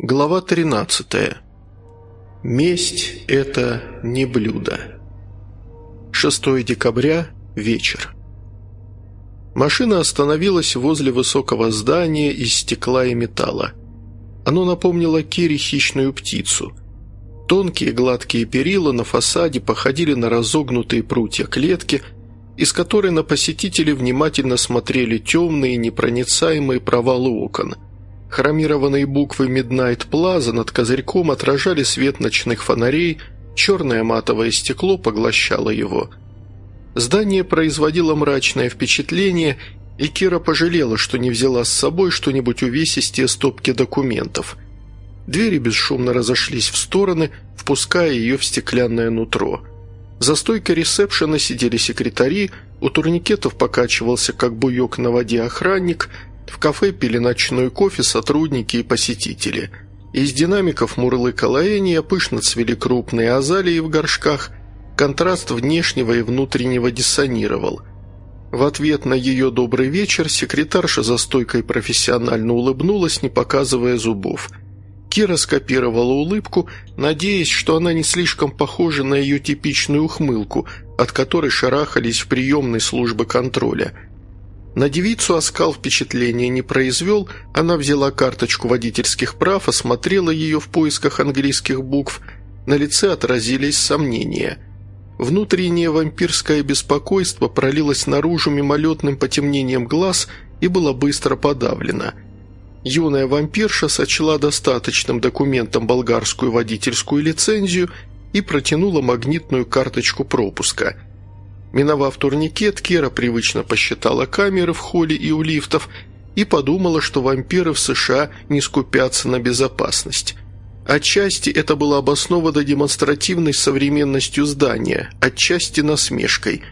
Глава 13. Месть – это не блюдо. 6 декабря. Вечер. Машина остановилась возле высокого здания из стекла и металла. Оно напомнило Кире хищную птицу. Тонкие гладкие перила на фасаде походили на разогнутые прутья клетки, из которой на посетителей внимательно смотрели темные непроницаемые провалы окон – Хромированные буквы Midnight Plaza над козырьком отражали свет ночных фонарей, черное матовое стекло поглощало его. Здание производило мрачное впечатление, и Кира пожалела, что не взяла с собой что-нибудь увесистее стопки документов. Двери бесшумно разошлись в стороны, впуская ее в стеклянное нутро. За стойкой ресепшена сидели секретари, у турникетов покачивался, как буек на воде, охранник – в кафе пили ночной кофе сотрудники и посетители. Из динамиков мурлыкала Эния, пышно цвели крупные азалии в горшках, контраст внешнего и внутреннего диссонировал. В ответ на ее «добрый вечер» секретарша за стойкой профессионально улыбнулась, не показывая зубов. Кира скопировала улыбку, надеясь, что она не слишком похожа на ее типичную ухмылку, от которой шарахались в приемной службы контроля – на девицу оскал впечатления не произвел, она взяла карточку водительских прав, осмотрела ее в поисках английских букв, на лице отразились сомнения. Внутреннее вампирское беспокойство пролилось наружу мимолетным потемнением глаз и было быстро подавлено. Юная вампирша сочла достаточным документом болгарскую водительскую лицензию и протянула магнитную карточку пропуска – Миновав турникет, Кера привычно посчитала камеры в холле и у лифтов и подумала, что вампиры в США не скупятся на безопасность. Отчасти это было обосновано демонстративной современностью здания, отчасти насмешкой.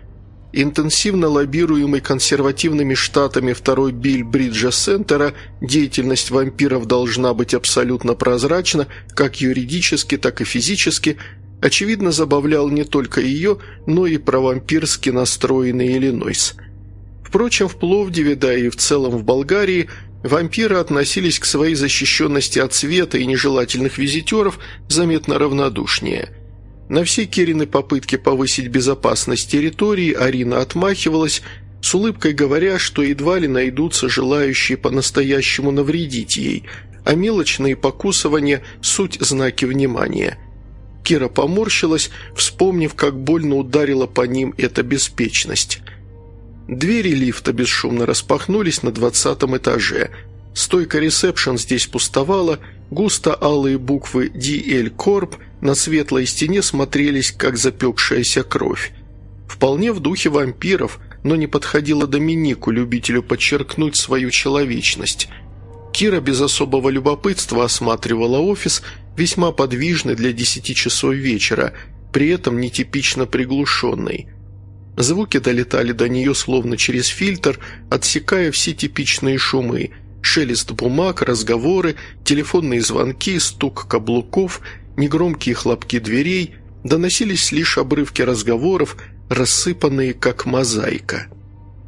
Интенсивно лоббируемый консервативными штатами второй Биль Бриджа Сентера деятельность вампиров должна быть абсолютно прозрачна как юридически, так и физически – очевидно, забавлял не только ее, но и провампирски настроенный Иллинойс. Впрочем, в Пловдиве, да и в целом в Болгарии, вампиры относились к своей защищенности от света и нежелательных визитеров заметно равнодушнее. На все Кирины попытки повысить безопасность территории Арина отмахивалась, с улыбкой говоря, что едва ли найдутся желающие по-настоящему навредить ей, а мелочные покусывания – суть знаки внимания – Кира поморщилась, вспомнив, как больно ударила по ним эта беспечность. Двери лифта бесшумно распахнулись на двадцатом этаже. Стойка ресепшн здесь пустовала, густо-алые буквы «DL Corp» на светлой стене смотрелись, как запекшаяся кровь. Вполне в духе вампиров, но не подходила Доминику, любителю подчеркнуть свою человечность. Кира без особого любопытства осматривала офис – весьма подвижный для десяти часов вечера, при этом нетипично приглушенный. Звуки долетали до нее словно через фильтр, отсекая все типичные шумы – шелест бумаг, разговоры, телефонные звонки, стук каблуков, негромкие хлопки дверей – доносились лишь обрывки разговоров, рассыпанные как мозаика.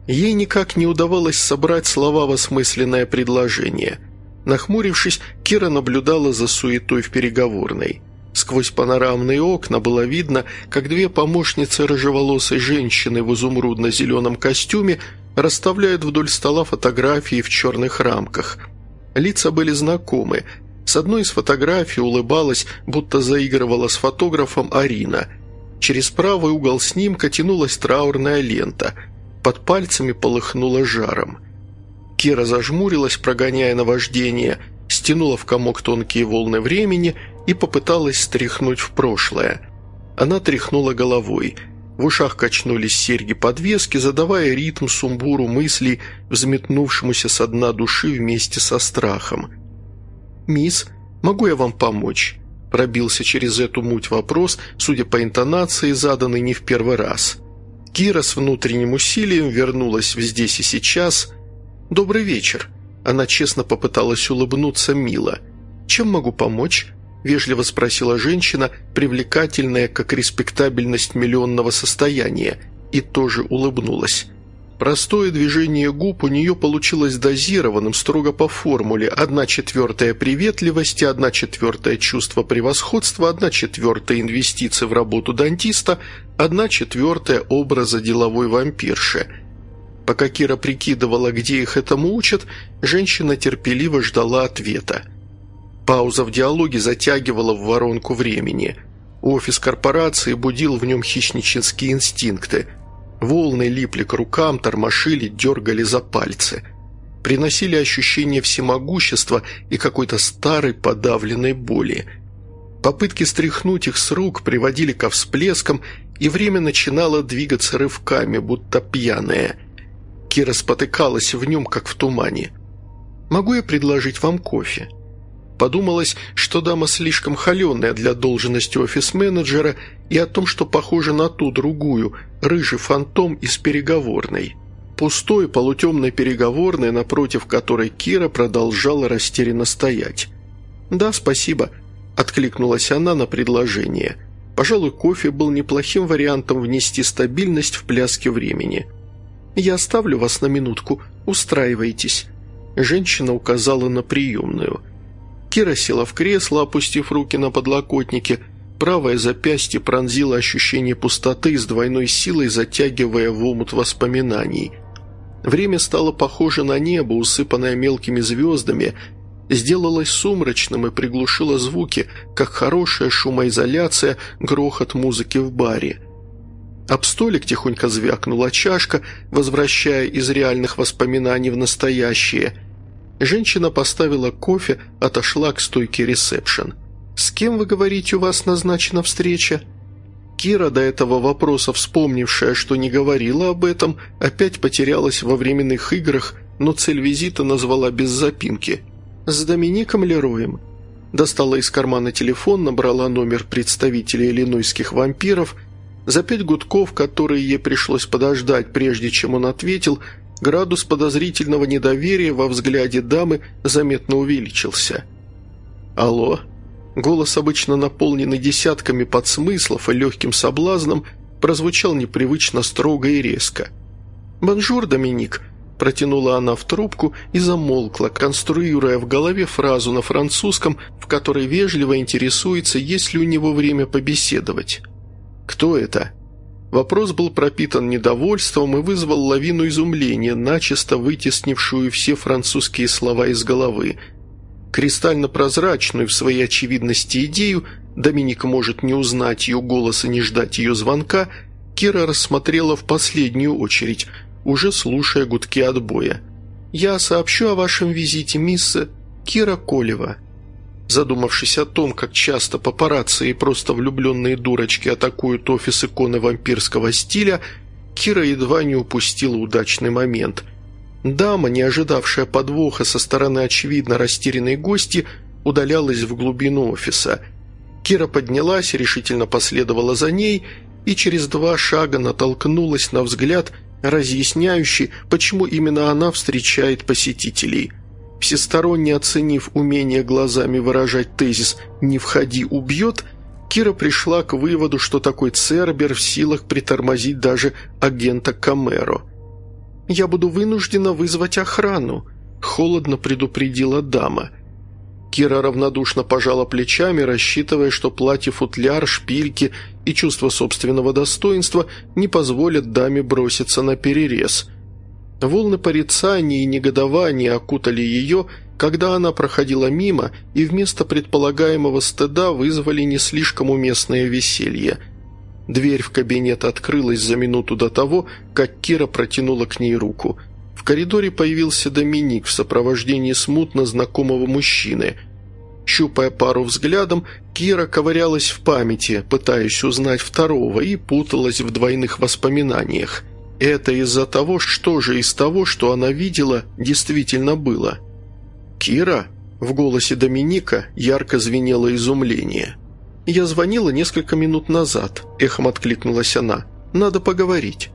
Ей никак не удавалось собрать слова в осмысленное предложение – Нахмурившись, Кира наблюдала за суетой в переговорной. Сквозь панорамные окна было видно, как две помощницы рыжеволосой женщины в изумрудно-зеленом костюме расставляют вдоль стола фотографии в черных рамках. Лица были знакомы. С одной из фотографий улыбалась, будто заигрывала с фотографом Арина. Через правый угол снимка тянулась траурная лента. Под пальцами полыхнула жаром. Кира зажмурилась, прогоняя наваждение, стянула в комок тонкие волны времени и попыталась стряхнуть в прошлое. Она тряхнула головой. В ушах качнулись серьги-подвески, задавая ритм сумбуру мыслей, взметнувшемуся со дна души вместе со страхом. «Мисс, могу я вам помочь?» Пробился через эту муть вопрос, судя по интонации, заданный не в первый раз. Кира с внутренним усилием вернулась в «здесь и сейчас», «Добрый вечер». Она честно попыталась улыбнуться мило. «Чем могу помочь?» – вежливо спросила женщина, привлекательная, как респектабельность миллионного состояния, и тоже улыбнулась. Простое движение губ у нее получилось дозированным, строго по формуле. Одна четвертая приветливости, одна четвертая чувство превосходства, одна четвертая инвестиции в работу дантиста, одна четвертая образа деловой вампирши. Пока Кира прикидывала, где их этому учат, женщина терпеливо ждала ответа. Пауза в диалоге затягивала в воронку времени. Офис корпорации будил в нем хищнические инстинкты – Волны липли к рукам, тормошили, дергали за пальцы. Приносили ощущение всемогущества и какой-то старой подавленной боли. Попытки стряхнуть их с рук приводили ко всплескам, и время начинало двигаться рывками, будто пьяное. Кира спотыкалась в нем, как в тумане. «Могу я предложить вам кофе?» Подумалось, что дама слишком холеная для должности офис-менеджера и о том, что похожа на ту другую, рыжий фантом из переговорной. Пустой полутемной переговорной, напротив которой Кира продолжала растерянно стоять. «Да, спасибо», – откликнулась она на предложение. Пожалуй, кофе был неплохим вариантом внести стабильность в пляске времени. «Я оставлю вас на минутку, устраивайтесь». Женщина указала на приемную – Кира села в кресло, опустив руки на подлокотники. Правое запястье пронзило ощущение пустоты с двойной силой, затягивая в омут воспоминаний. Время стало похоже на небо, усыпанное мелкими звездами, сделалось сумрачным и приглушило звуки, как хорошая шумоизоляция, грохот музыки в баре. Об столик тихонько звякнула чашка, возвращая из реальных воспоминаний в настоящее – Женщина поставила кофе, отошла к стойке ресепшн. «С кем, вы говорите, у вас назначена встреча?» Кира, до этого вопроса вспомнившая, что не говорила об этом, опять потерялась во временных играх, но цель визита назвала без запинки. «С Домиником Лероем». Достала из кармана телефон, набрала номер представителя иллинойских вампиров. За пять гудков, которые ей пришлось подождать, прежде чем он ответил, Градус подозрительного недоверия во взгляде дамы заметно увеличился. «Алло?» Голос, обычно наполненный десятками подсмыслов и легким соблазном, прозвучал непривычно строго и резко. «Бонжур, Доминик!» – протянула она в трубку и замолкла, конструируя в голове фразу на французском, в которой вежливо интересуется, есть ли у него время побеседовать. «Кто это?» Вопрос был пропитан недовольством и вызвал лавину изумления, начисто вытеснившую все французские слова из головы. Кристально прозрачную в своей очевидности идею, Доминик может не узнать ее голос и не ждать ее звонка, Кира рассмотрела в последнюю очередь, уже слушая гудки отбоя. «Я сообщу о вашем визите, мисс Кира Колева», Задумавшись о том, как часто папарацци и просто влюбленные дурочки атакуют офис иконы вампирского стиля, Кира едва не упустила удачный момент. Дама, не ожидавшая подвоха со стороны очевидно растерянной гости, удалялась в глубину офиса. Кира поднялась, решительно последовала за ней и через два шага натолкнулась на взгляд, разъясняющий, почему именно она встречает посетителей – Всесторонне оценив умение глазами выражать тезис «не входи, убьет», Кира пришла к выводу, что такой Цербер в силах притормозить даже агента Камеро. «Я буду вынуждена вызвать охрану», – холодно предупредила дама. Кира равнодушно пожала плечами, рассчитывая, что платье-футляр, шпильки и чувство собственного достоинства не позволят даме броситься на перерез – Волны порицания и негодования окутали ее, когда она проходила мимо и вместо предполагаемого стыда вызвали не слишком уместное веселье. Дверь в кабинет открылась за минуту до того, как Кира протянула к ней руку. В коридоре появился Доминик в сопровождении смутно знакомого мужчины. Щупая пару взглядом, Кира ковырялась в памяти, пытаясь узнать второго, и путалась в двойных воспоминаниях – это из-за того, что же из того, что она видела, действительно было. «Кира?» В голосе Доминика ярко звенело изумление. «Я звонила несколько минут назад», – эхом откликнулась она. «Надо поговорить».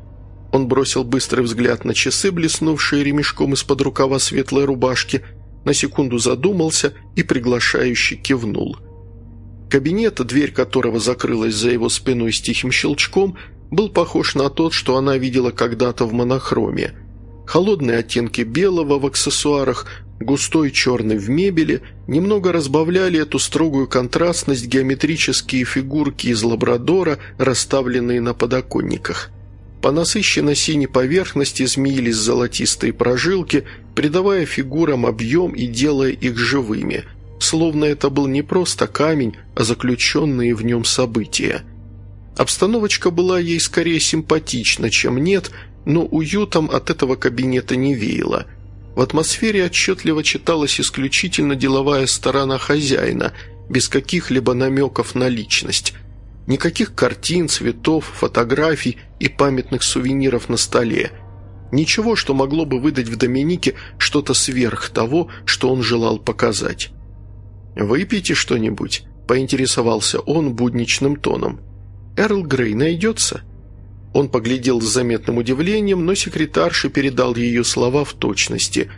Он бросил быстрый взгляд на часы, блеснувшие ремешком из-под рукава светлой рубашки, на секунду задумался и приглашающе кивнул. Кабинет, дверь которого закрылась за его спиной с тихим щелчком, был похож на тот, что она видела когда-то в монохроме. Холодные оттенки белого в аксессуарах, густой черный в мебели немного разбавляли эту строгую контрастность геометрические фигурки из лабрадора, расставленные на подоконниках. По насыщенно синей поверхности змеились золотистые прожилки, придавая фигурам объем и делая их живыми, словно это был не просто камень, а заключенные в нем события. Обстановочка была ей скорее симпатична, чем нет, но уютом от этого кабинета не веяло. В атмосфере отчетливо читалась исключительно деловая сторона хозяина, без каких-либо намеков на личность. Никаких картин, цветов, фотографий и памятных сувениров на столе. Ничего, что могло бы выдать в Доминике что-то сверх того, что он желал показать. «Выпейте что-нибудь», – поинтересовался он будничным тоном. «Эрл Грей найдется?» Он поглядел с заметным удивлением, но секретарша передал ее слова в точности.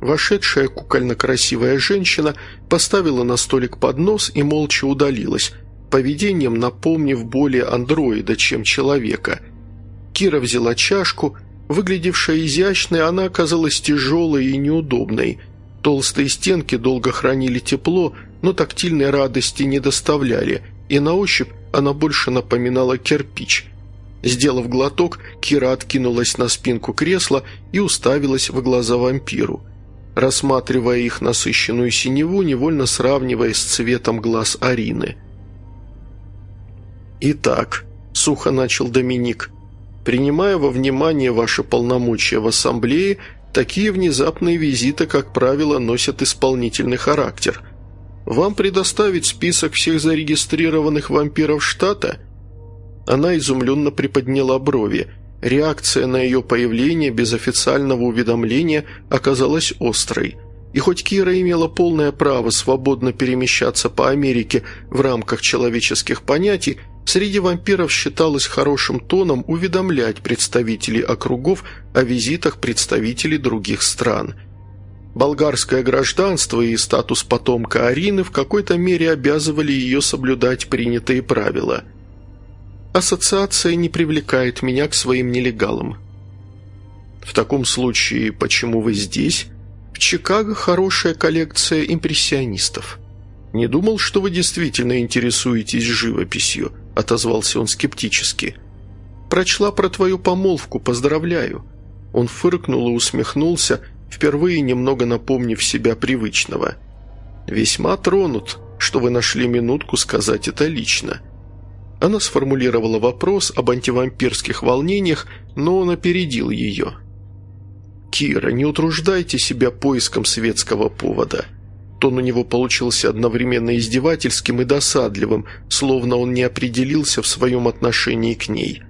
Вошедшая кукольно-красивая женщина поставила на столик поднос и молча удалилась, поведением напомнив более андроида, чем человека. Кира взяла чашку. Выглядевшая изящной, она оказалась тяжелой и неудобной. Толстые стенки долго хранили тепло, но тактильной радости не доставляли, и на ощупь она больше напоминала кирпич. Сделав глоток, Кира откинулась на спинку кресла и уставилась в глаза вампиру, рассматривая их насыщенную синеву, невольно сравнивая с цветом глаз Арины. «Итак», — сухо начал Доминик, — «принимая во внимание ваши полномочия в ассамблее, такие внезапные визиты, как правило, носят исполнительный характер. Вам предоставить список всех зарегистрированных вампиров штата — она изумленно приподняла брови. Реакция на ее появление без официального уведомления оказалась острой. И хоть Кира имела полное право свободно перемещаться по Америке в рамках человеческих понятий, среди вампиров считалось хорошим тоном уведомлять представителей округов о визитах представителей других стран. Болгарское гражданство и статус потомка Арины в какой-то мере обязывали ее соблюдать принятые правила – Ассоциация не привлекает меня к своим нелегалам. В таком случае, почему вы здесь? В Чикаго хорошая коллекция импрессионистов. Не думал, что вы действительно интересуетесь живописью, отозвался он скептически. Прочла про твою помолвку, поздравляю. Он фыркнул и усмехнулся, впервые немного напомнив себя привычного. «Весьма тронут, что вы нашли минутку сказать это лично. Она сформулировала вопрос об антивампирских волнениях, но он опередил ее. «Кира, не утруждайте себя поиском светского повода». Тон у него получился одновременно издевательским и досадливым, словно он не определился в своем отношении к ней.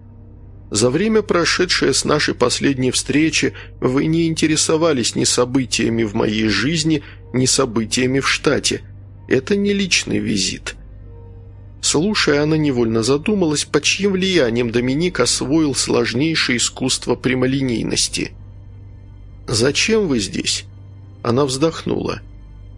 «За время, прошедшее с нашей последней встречи, вы не интересовались ни событиями в моей жизни, ни событиями в штате. Это не личный визит». Слушая, она невольно задумалась, под чьим влиянием Доминик освоил сложнейшее искусство прямолинейности. «Зачем вы здесь?» Она вздохнула.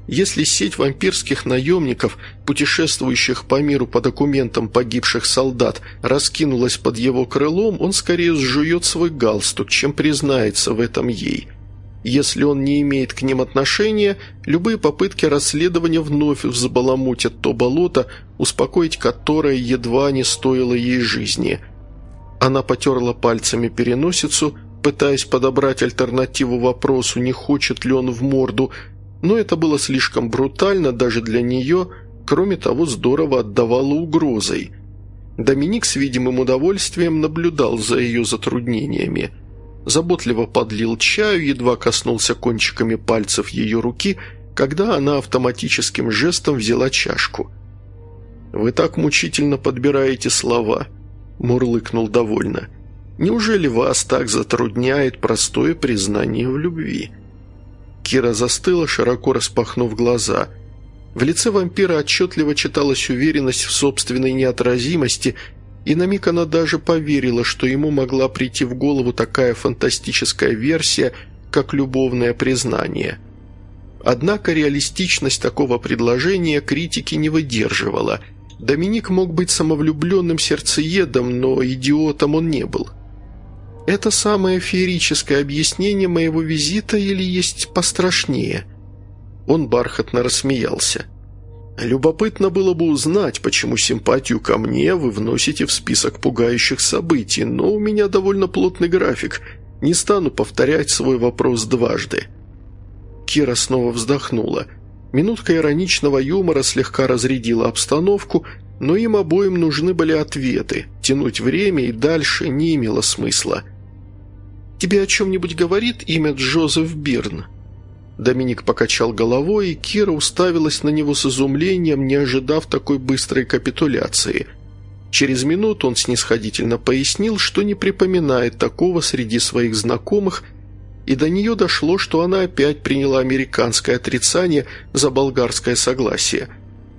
Если сеть вампирских наемников, путешествующих по миру по документам погибших солдат, раскинулась под его крылом, он скорее сжует свой галстук, чем признается в этом ей – если он не имеет к ним отношения, любые попытки расследования вновь взбаламутят то болото, успокоить которое едва не стоило ей жизни. Она потерла пальцами переносицу, пытаясь подобрать альтернативу вопросу, не хочет ли он в морду, но это было слишком брутально даже для нее, кроме того, здорово отдавало угрозой. Доминик с видимым удовольствием наблюдал за ее затруднениями – заботливо подлил чаю, едва коснулся кончиками пальцев ее руки, когда она автоматическим жестом взяла чашку. «Вы так мучительно подбираете слова», – мурлыкнул довольно. «Неужели вас так затрудняет простое признание в любви?» Кира застыла, широко распахнув глаза. В лице вампира отчетливо читалась уверенность в собственной неотразимости и на миг она даже поверила, что ему могла прийти в голову такая фантастическая версия, как любовное признание. Однако реалистичность такого предложения критики не выдерживала. Доминик мог быть самовлюбленным сердцеедом, но идиотом он не был. Это самое феерическое объяснение моего визита или есть пострашнее?» Он бархатно рассмеялся. «Любопытно было бы узнать, почему симпатию ко мне вы вносите в список пугающих событий, но у меня довольно плотный график. Не стану повторять свой вопрос дважды». Кира снова вздохнула. Минутка ироничного юмора слегка разрядила обстановку, но им обоим нужны были ответы. Тянуть время и дальше не имело смысла. «Тебе о чем-нибудь говорит имя Джозеф Бирн?» Доминик покачал головой, и Кира уставилась на него с изумлением, не ожидав такой быстрой капитуляции. Через минуту он снисходительно пояснил, что не припоминает такого среди своих знакомых, и до нее дошло, что она опять приняла американское отрицание за болгарское согласие.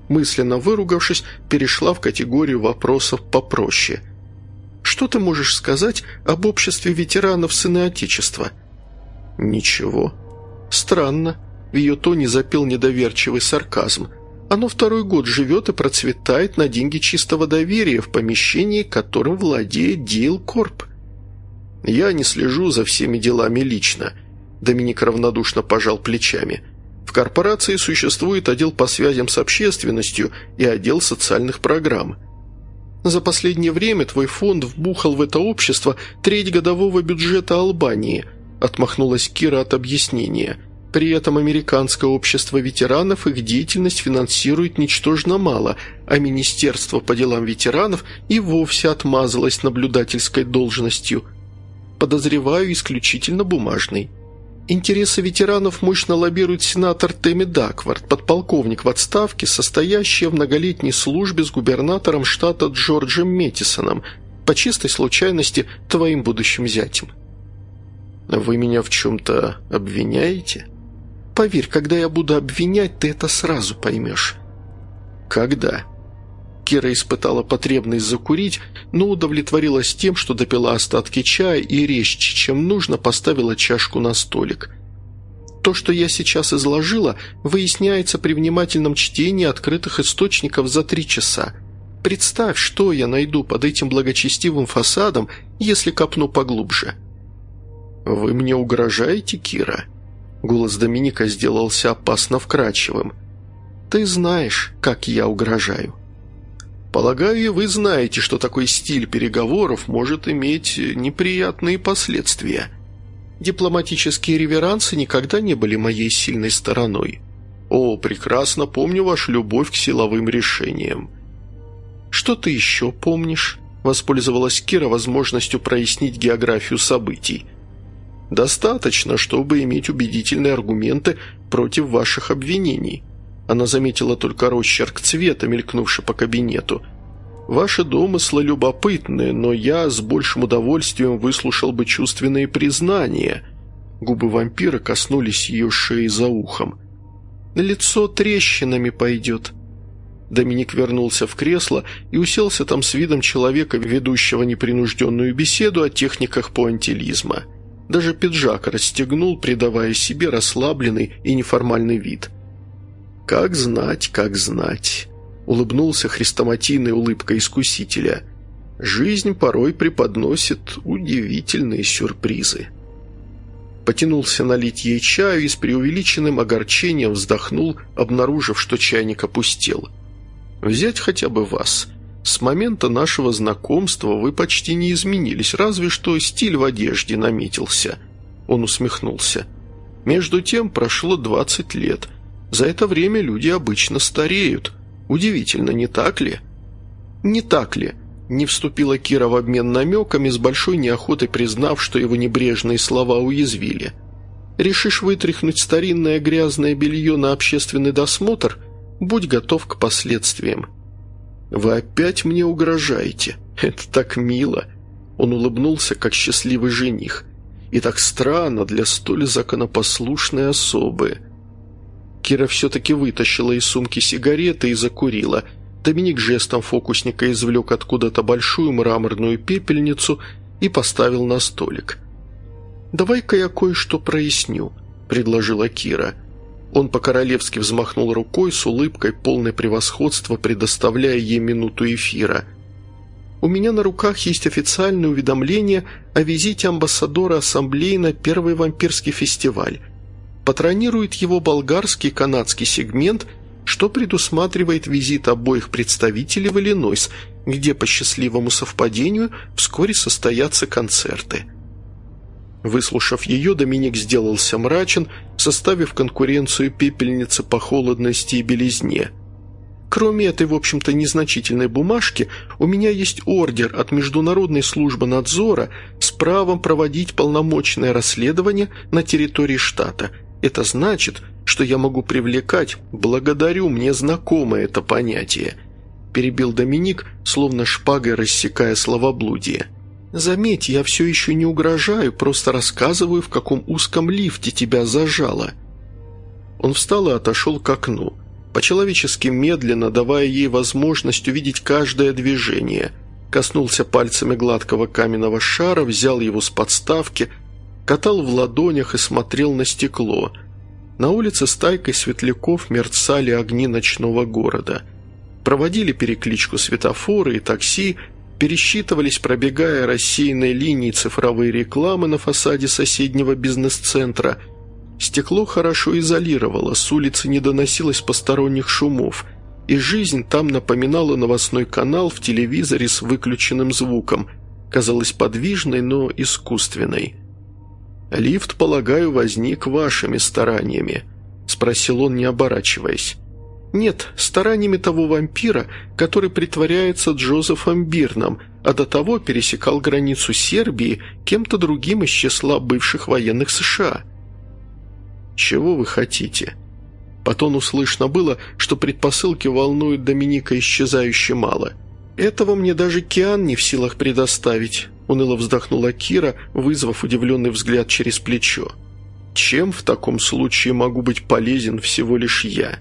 Мысленно выругавшись, перешла в категорию вопросов попроще. «Что ты можешь сказать об обществе ветеранов Сыны Отечества?» «Ничего», «Странно». В ее тоне запел недоверчивый сарказм. «Оно второй год живет и процветает на деньги чистого доверия в помещении, которым владеет Дил Корп». «Я не слежу за всеми делами лично», – Доминик равнодушно пожал плечами. «В корпорации существует отдел по связям с общественностью и отдел социальных программ». За последнее время твой фонд вбухал в это общество треть годового бюджета Албании –– отмахнулась Кира от объяснения. При этом американское общество ветеранов их деятельность финансирует ничтожно мало, а Министерство по делам ветеранов и вовсе отмазалось наблюдательской должностью. Подозреваю исключительно бумажный. Интересы ветеранов мощно лоббирует сенатор Тэмми Даквард, подполковник в отставке, состоящий в многолетней службе с губернатором штата Джорджем Метисоном, по чистой случайности твоим будущим зятем. «Вы меня в чем-то обвиняете?» «Поверь, когда я буду обвинять, ты это сразу поймешь». «Когда?» Кира испытала потребность закурить, но удовлетворилась тем, что допила остатки чая и резче, чем нужно, поставила чашку на столик. То, что я сейчас изложила, выясняется при внимательном чтении открытых источников за три часа. Представь, что я найду под этим благочестивым фасадом, если копну поглубже. «Вы мне угрожаете, Кира?» Голос Доминика сделался опасно вкрадчивым. «Ты знаешь, как я угрожаю». «Полагаю, вы знаете, что такой стиль переговоров может иметь неприятные последствия. Дипломатические реверансы никогда не были моей сильной стороной. О, прекрасно помню вашу любовь к силовым решениям». «Что ты еще помнишь?» воспользовалась Кира возможностью прояснить географию событий. Достаточно, чтобы иметь убедительные аргументы против ваших обвинений». Она заметила только росчерк цвета, мелькнувший по кабинету. «Ваши домыслы любопытны, но я с большим удовольствием выслушал бы чувственные признания». Губы вампира коснулись ее шеи за ухом. «Лицо трещинами пойдет». Доминик вернулся в кресло и уселся там с видом человека, ведущего непринужденную беседу о техниках пуантилизма. Даже пиджак расстегнул, придавая себе расслабленный и неформальный вид. «Как знать, как знать», — улыбнулся хрестоматийной улыбкой искусителя. «Жизнь порой преподносит удивительные сюрпризы». Потянулся налить ей чаю и с преувеличенным огорчением вздохнул, обнаружив, что чайник опустел. «Взять хотя бы вас. С момента нашего знакомства вы почти не изменились, разве что стиль в одежде наметился». Он усмехнулся. «Между тем прошло двадцать лет. За это время люди обычно стареют. Удивительно, не так ли?» «Не так ли?» Не вступила Кира в обмен намеками, с большой неохотой признав, что его небрежные слова уязвили. «Решишь вытряхнуть старинное грязное белье на общественный досмотр? Будь готов к последствиям». «Вы опять мне угрожаете? Это так мило!» Он улыбнулся, как счастливый жених. «И так странно для столь законопослушной особы». Кира все-таки вытащила из сумки сигареты и закурила. Доминик жестом фокусника извлек откуда-то большую мраморную пепельницу и поставил на столик. «Давай-ка я кое-что проясню», — предложила Кира. Он по-королевски взмахнул рукой с улыбкой, полной превосходства, предоставляя ей минуту эфира. «У меня на руках есть официальное уведомление о визите амбассадора ассамблеи на первый вампирский фестиваль. Патронирует его болгарский канадский сегмент, что предусматривает визит обоих представителей в Иллинойс, где по счастливому совпадению вскоре состоятся концерты». Выслушав ее, Доминик сделался мрачен, составив конкуренцию пепельницы по холодности и белизне. Кроме этой, в общем-то, незначительной бумажки, у меня есть ордер от Международной службы надзора с правом проводить полномочное расследование на территории штата. Это значит, что я могу привлекать, благодарю, мне знакомо это понятие», перебил Доминик, словно шпагой рассекая словоблудие. «Заметь, я все еще не угрожаю, просто рассказываю, в каком узком лифте тебя зажало». Он встал и отошел к окну, по-человечески медленно, давая ей возможность увидеть каждое движение. Коснулся пальцами гладкого каменного шара, взял его с подставки, катал в ладонях и смотрел на стекло. На улице стайкой светляков мерцали огни ночного города. Проводили перекличку светофоры и такси, пересчитывались, пробегая рассеянной линии цифровые рекламы на фасаде соседнего бизнес-центра. Стекло хорошо изолировало, с улицы не доносилось посторонних шумов, и жизнь там напоминала новостной канал в телевизоре с выключенным звуком, казалась подвижной, но искусственной. «Лифт, полагаю, возник вашими стараниями», – спросил он, не оборачиваясь. Нет, стараниями того вампира, который притворяется Джозефом Бирном, а до того пересекал границу Сербии кем-то другим из числа бывших военных США. «Чего вы хотите?» По тону слышно было, что предпосылки волнуют Доминика исчезающе мало. «Этого мне даже Киан не в силах предоставить», — уныло вздохнула Кира, вызвав удивленный взгляд через плечо. «Чем в таком случае могу быть полезен всего лишь я?»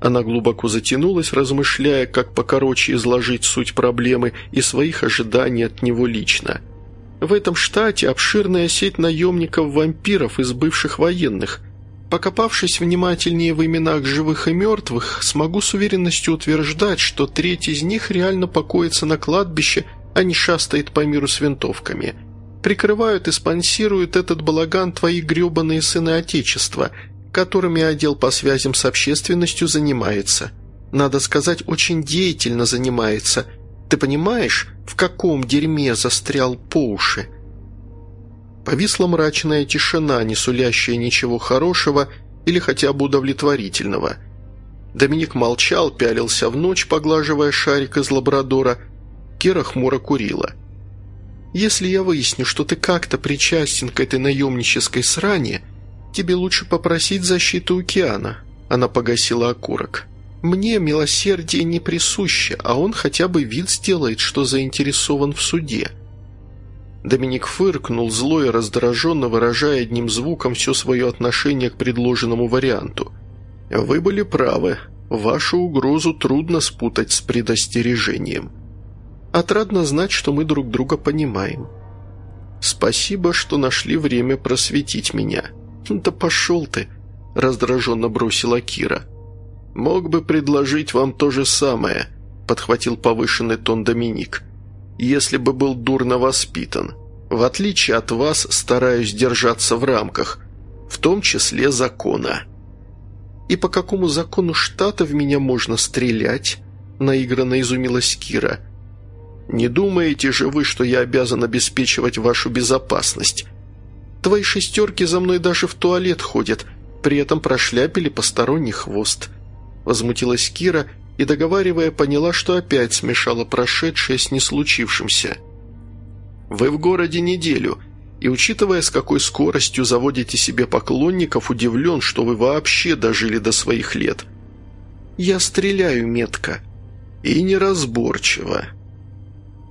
Она глубоко затянулась, размышляя, как покороче изложить суть проблемы и своих ожиданий от него лично. В этом штате обширная сеть наемников-вампиров из бывших военных. Покопавшись внимательнее в именах живых и мертвых, смогу с уверенностью утверждать, что треть из них реально покоится на кладбище, а не шастает по миру с винтовками. Прикрывают и спонсируют этот балаган твои гребаные сыны Отечества – которыми отдел по связям с общественностью занимается. Надо сказать, очень деятельно занимается. Ты понимаешь, в каком дерьме застрял по уши?» Повисла мрачная тишина, не сулящая ничего хорошего или хотя бы удовлетворительного. Доминик молчал, пялился в ночь, поглаживая шарик из лабрадора. Кира хмуро курила. «Если я выясню, что ты как-то причастен к этой наемнической сране», тебе лучше попросить защиты океана». Она погасила окурок. «Мне милосердие не присуще, а он хотя бы вид сделает, что заинтересован в суде». Доминик фыркнул, зло и раздраженно выражая одним звуком все свое отношение к предложенному варианту. «Вы были правы. Вашу угрозу трудно спутать с предостережением. Отрадно знать, что мы друг друга понимаем. Спасибо, что нашли время просветить меня». «Да пошел ты!» – раздраженно бросила Кира. «Мог бы предложить вам то же самое», – подхватил повышенный тон Доминик. «Если бы был дурно воспитан. В отличие от вас, стараюсь держаться в рамках, в том числе закона». «И по какому закону штата в меня можно стрелять?» – наигранно изумилась Кира. «Не думаете же вы, что я обязан обеспечивать вашу безопасность?» Твои шестерки за мной даже в туалет ходят, при этом прошляпили посторонний хвост». Возмутилась Кира и, договаривая, поняла, что опять смешала прошедшее с неслучившимся. «Вы в городе неделю, и, учитывая, с какой скоростью заводите себе поклонников, удивлен, что вы вообще дожили до своих лет. Я стреляю метко и неразборчиво».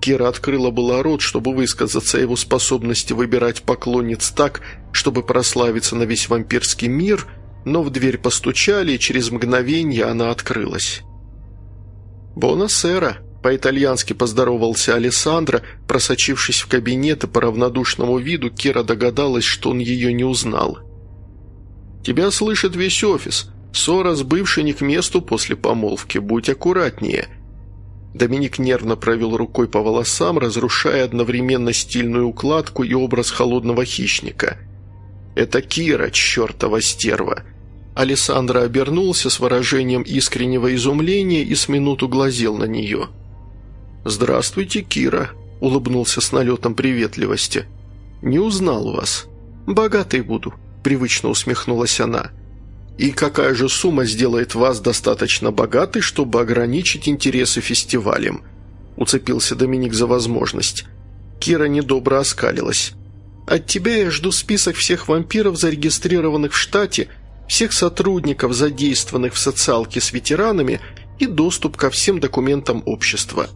Кира открыла было рот, чтобы высказаться о его способности выбирать поклонниц так, чтобы прославиться на весь вампирский мир, но в дверь постучали, и через мгновение она открылась. «Бонасера», — по-итальянски поздоровался Алессандро, просочившись в кабинет и по равнодушному виду Кира догадалась, что он ее не узнал. Тебя слышит весь офис. Ссора с бывшей не к месту после помолвки. Будь аккуратнее». Доминик нервно провел рукой по волосам, разрушая одновременно стильную укладку и образ холодного хищника. «Это Кира, чертова стерва!» Александра обернулся с выражением искреннего изумления и с минуту глазел на нее. «Здравствуйте, Кира», – улыбнулся с налетом приветливости. «Не узнал вас. Богатой буду», – привычно усмехнулась она. «И какая же сумма сделает вас достаточно богатой, чтобы ограничить интересы фестивалем?» Уцепился Доминик за возможность. Кира недобро оскалилась. «От тебя я жду список всех вампиров, зарегистрированных в штате, всех сотрудников, задействованных в социалке с ветеранами, и доступ ко всем документам общества».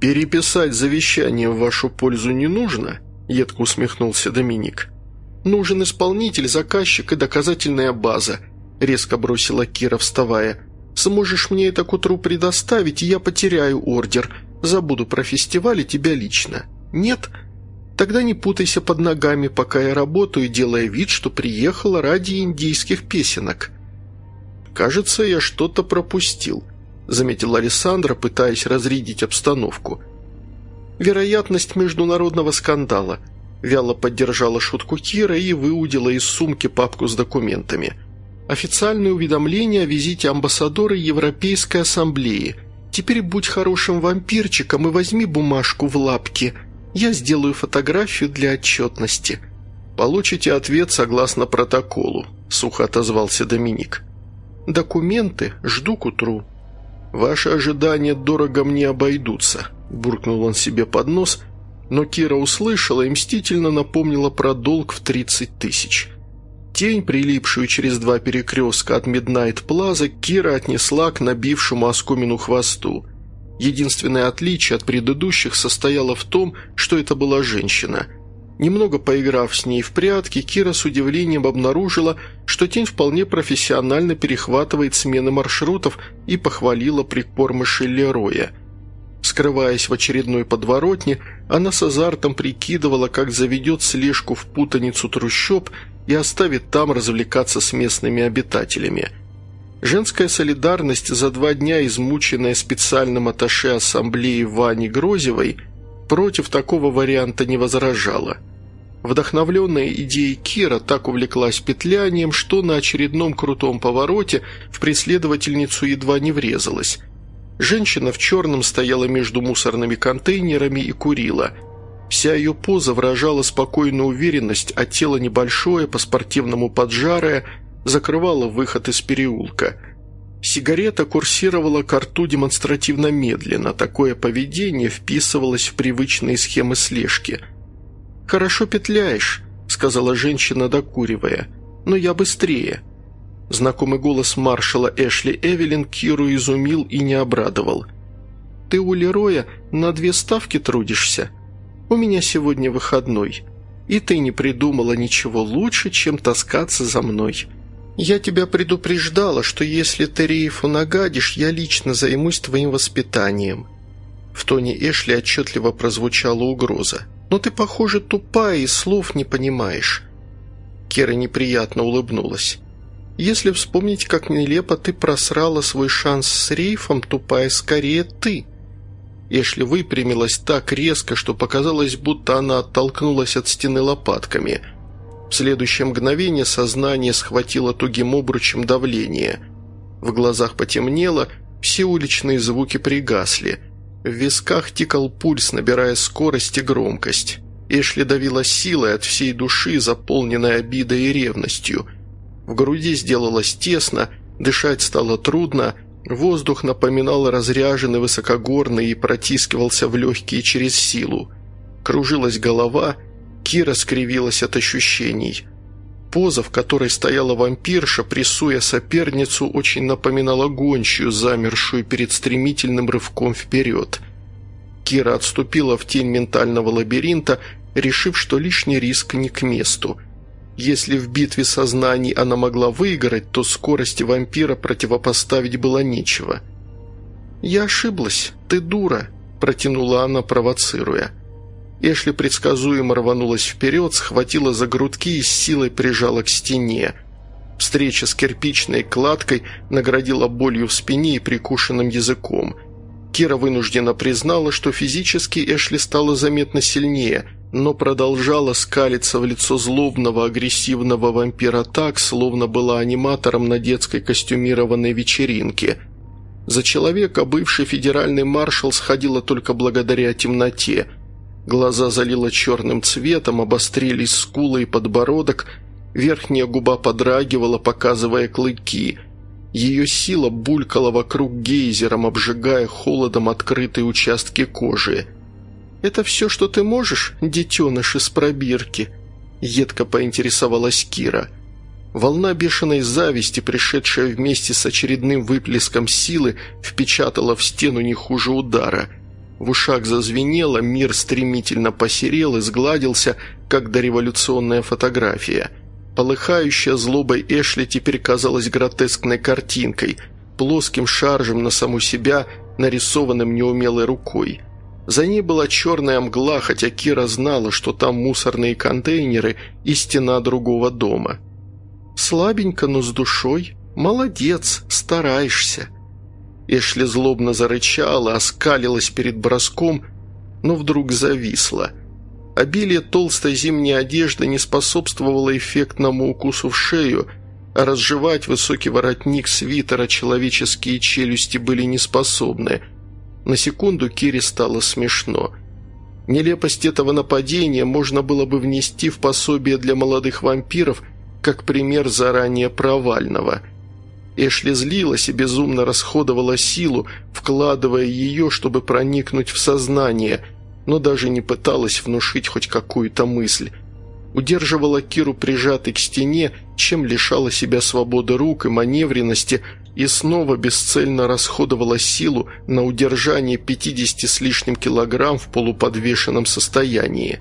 «Переписать завещание в вашу пользу не нужно?» – едко усмехнулся Доминик. «Нужен исполнитель, заказчик и доказательная база», – резко бросила Кира, вставая. «Сможешь мне это к утру предоставить, и я потеряю ордер. Забуду про фестиваль и тебя лично. Нет? Тогда не путайся под ногами, пока я работаю, делая вид, что приехала ради индийских песенок». «Кажется, я что-то пропустил», – заметил Александра, пытаясь разрядить обстановку. «Вероятность международного скандала», – вяло поддержала шутку Кира и выудила из сумки папку с документами – Официальное уведомление о визите амбассадора Европейской ассамблеи. Теперь будь хорошим вампирчиком и возьми бумажку в лапки. Я сделаю фотографию для отчетности». «Получите ответ согласно протоколу», – сухо отозвался Доминик. «Документы жду к утру». «Ваши ожидания дорого мне обойдутся», – буркнул он себе под нос, но Кира услышала и мстительно напомнила про долг в 30 тысяч – Тень, прилипшую через два перекрестка от Миднайт Плаза, Кира отнесла к набившему оскомину хвосту. Единственное отличие от предыдущих состояло в том, что это была женщина. Немного поиграв с ней в прятки, Кира с удивлением обнаружила, что тень вполне профессионально перехватывает смены маршрутов и похвалила прикормыша Лероя. Скрываясь в очередной подворотне, она с азартом прикидывала, как заведет слежку в путаницу трущоб – и оставит там развлекаться с местными обитателями. Женская солидарность, за два дня измученная специальным атташе ассамблеи Вани Грозевой, против такого варианта не возражала. Вдохновленная идеей Кира так увлеклась петлянием, что на очередном крутом повороте в преследовательницу едва не врезалась. Женщина в черном стояла между мусорными контейнерами и курила – Вся ее поза выражала спокойную уверенность, а тело небольшое, по-спортивному поджарое, закрывало выход из переулка. Сигарета курсировала к рту демонстративно медленно, такое поведение вписывалось в привычные схемы слежки. «Хорошо петляешь», — сказала женщина, докуривая, — «но я быстрее». Знакомый голос маршала Эшли Эвелин Киру изумил и не обрадовал. «Ты у Лероя на две ставки трудишься?» У меня сегодня выходной, и ты не придумала ничего лучше, чем таскаться за мной. Я тебя предупреждала, что если ты Рейфу нагадишь, я лично займусь твоим воспитанием». В тоне Эшли отчетливо прозвучала угроза. «Но ты, похоже, тупая и слов не понимаешь». Кера неприятно улыбнулась. «Если вспомнить, как нелепо ты просрала свой шанс с Рейфом, тупая скорее ты». Эшли выпрямилась так резко, что показалось, будто она оттолкнулась от стены лопатками. В следующее мгновение сознание схватило тугим обручем давление. В глазах потемнело, все уличные звуки пригасли. В висках тикал пульс, набирая скорость и громкость. Эшли давила силой от всей души, заполненной обидой и ревностью. В груди сделалось тесно, дышать стало трудно, Воздух напоминал разряженный высокогорный и протискивался в легкие через силу. Кружилась голова, Кира скривилась от ощущений. Поза, в которой стояла вампирша, прессуя соперницу, очень напоминала гончую, замершую перед стремительным рывком вперед. Кира отступила в тень ментального лабиринта, решив, что лишний риск не к месту – если в битве сознаний она могла выиграть, то скорости вампира противопоставить было нечего. «Я ошиблась, ты дура», – протянула она, провоцируя. Эшли предсказуемо рванулась вперед, схватила за грудки и с силой прижала к стене. Встреча с кирпичной кладкой наградила болью в спине и прикушенным языком. Кира вынуждена признала, что физически Эшли стала заметно сильнее, но продолжала скалиться в лицо злобного, агрессивного вампира так, словно была аниматором на детской костюмированной вечеринке. За человека бывший федеральный маршал сходила только благодаря темноте. Глаза залило черным цветом, обострились скулы и подбородок, верхняя губа подрагивала, показывая клыки – ее сила булькала вокруг гейзером, обжигая холодом открытые участки кожи. «Это все, что ты можешь, детеныш из пробирки?» Едко поинтересовалась Кира. Волна бешеной зависти, пришедшая вместе с очередным выплеском силы, впечатала в стену не хуже удара. В ушах зазвенело, мир стремительно посерел и сгладился, как дореволюционная фотография – Полыхающая злобой Эшли теперь казалась гротескной картинкой, плоским шаржем на саму себя, нарисованным неумелой рукой. За ней была черная мгла, хотя Кира знала, что там мусорные контейнеры и стена другого дома. «Слабенько, но с душой. Молодец, стараешься». Эшли злобно зарычала, оскалилась перед броском, но вдруг зависла – Обилие толстой зимней одежды не способствовало эффектному укусу в шею, а разжевать высокий воротник свитера человеческие челюсти были неспособны. На секунду Кире стало смешно. Нелепость этого нападения можно было бы внести в пособие для молодых вампиров как пример заранее провального. Эшли злилась и безумно расходовала силу, вкладывая ее, чтобы проникнуть в сознание – но даже не пыталась внушить хоть какую-то мысль. Удерживала Киру прижатой к стене, чем лишала себя свободы рук и маневренности, и снова бесцельно расходовала силу на удержание 50 с лишним килограмм в полуподвешенном состоянии.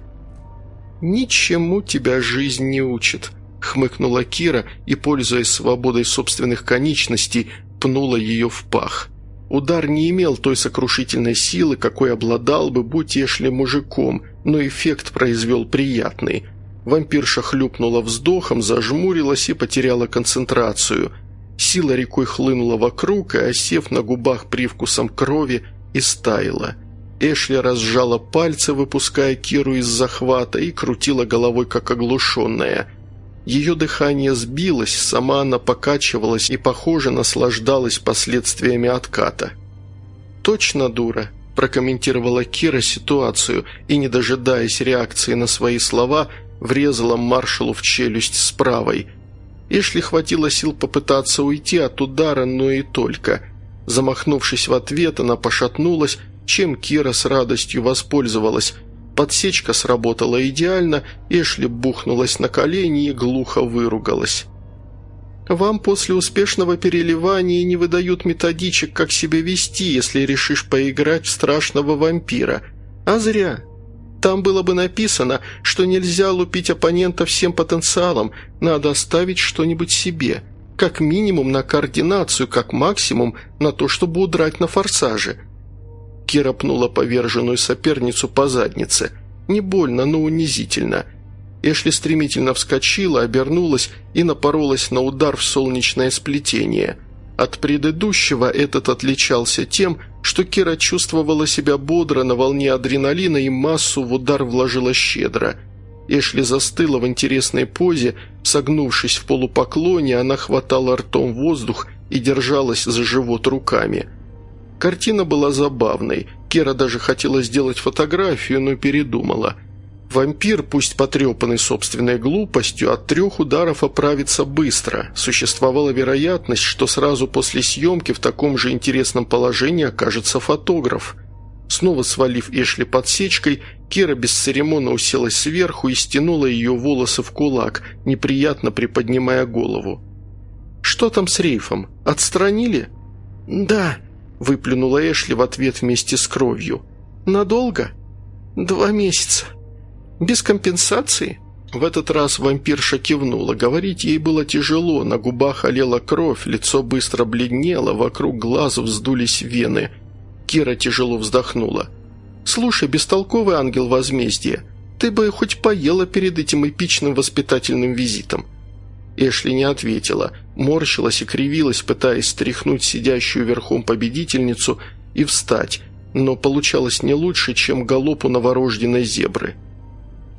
«Ничему тебя жизнь не учит», — хмыкнула Кира и, пользуясь свободой собственных конечностей, пнула ее в пах. Удар не имел той сокрушительной силы, какой обладал бы, будь Эшли мужиком, но эффект произвел приятный. Вампирша хлюпнула вздохом, зажмурилась и потеряла концентрацию. Сила рекой хлынула вокруг, и, осев на губах привкусом крови, истаяла. Эшли разжала пальцы, выпуская Киру из захвата, и крутила головой, как оглушенная – ее дыхание сбилось, сама она покачивалась и, похоже, наслаждалась последствиями отката. «Точно дура», – прокомментировала Кира ситуацию и, не дожидаясь реакции на свои слова, врезала маршалу в челюсть с правой. Эшли хватило сил попытаться уйти от удара, но и только. Замахнувшись в ответ, она пошатнулась, чем Кира с радостью воспользовалась – Подсечка сработала идеально, Эшли бухнулась на колени и глухо выругалась. «Вам после успешного переливания не выдают методичек, как себя вести, если решишь поиграть в страшного вампира. А зря. Там было бы написано, что нельзя лупить оппонента всем потенциалом, надо оставить что-нибудь себе. Как минимум на координацию, как максимум на то, чтобы удрать на форсаже». Кира пнула поверженную соперницу по заднице. Не больно, но унизительно. Эшли стремительно вскочила, обернулась и напоролась на удар в солнечное сплетение. От предыдущего этот отличался тем, что Кира чувствовала себя бодро на волне адреналина и массу в удар вложила щедро. Эшли застыла в интересной позе, согнувшись в полупоклоне, она хватала ртом воздух и держалась за живот руками – Картина была забавной. Кера даже хотела сделать фотографию, но передумала. Вампир, пусть потрепанный собственной глупостью, от трех ударов оправится быстро. Существовала вероятность, что сразу после съемки в таком же интересном положении окажется фотограф. Снова свалив Эшли подсечкой, Кира бесцеремонно уселась сверху и стянула ее волосы в кулак, неприятно приподнимая голову. «Что там с рейфом? Отстранили?» «Да», выплюнула Эшли в ответ вместе с кровью. «Надолго?» «Два месяца». «Без компенсации?» В этот раз вампирша кивнула. Говорить ей было тяжело, на губах олела кровь, лицо быстро бледнело, вокруг глаз вздулись вены. Кира тяжело вздохнула. «Слушай, бестолковый ангел возмездия, ты бы хоть поела перед этим эпичным воспитательным визитом». Эшли не ответила, морщилась и кривилась, пытаясь стряхнуть сидящую верхом победительницу и встать, но получалось не лучше, чем галопу новорожденной зебры.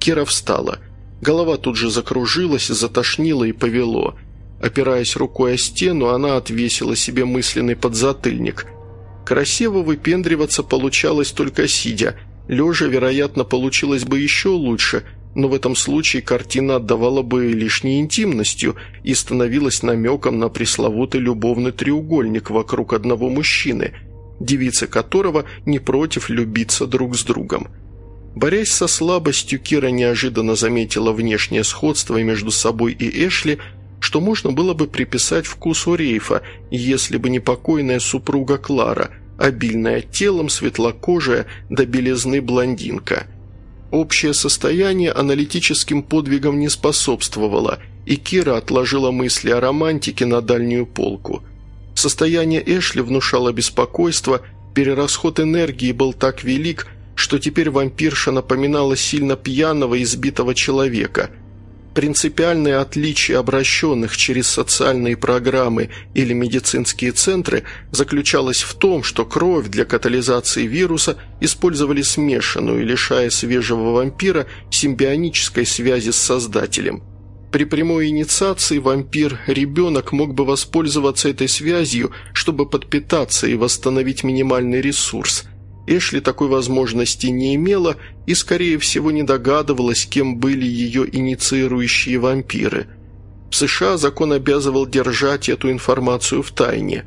Кира встала. Голова тут же закружилась, затошнила и повело. Опираясь рукой о стену, она отвесила себе мысленный подзатыльник. Красиво выпендриваться получалось только сидя. Лежа, вероятно, получилось бы еще лучше – но в этом случае картина отдавала бы лишней интимностью и становилась намеком на пресловутый любовный треугольник вокруг одного мужчины, девицы которого не против любиться друг с другом. Борясь со слабостью, Кира неожиданно заметила внешнее сходство между собой и Эшли, что можно было бы приписать вкусу рейфа, если бы не покойная супруга Клара, обильная телом, светлокожая до белизны блондинка – Общее состояние аналитическим подвигам не способствовало, и Кира отложила мысли о романтике на дальнюю полку. Состояние Эшли внушало беспокойство, перерасход энергии был так велик, что теперь вампирша напоминала сильно пьяного избитого человека – Принципиальное отличие обращенных через социальные программы или медицинские центры заключалось в том, что кровь для катализации вируса использовали смешанную, лишая свежего вампира симбионической связи с Создателем. При прямой инициации вампир-ребенок мог бы воспользоваться этой связью, чтобы подпитаться и восстановить минимальный ресурс – Эшли такой возможности не имела и, скорее всего, не догадывалась, кем были ее инициирующие вампиры. В США закон обязывал держать эту информацию в тайне.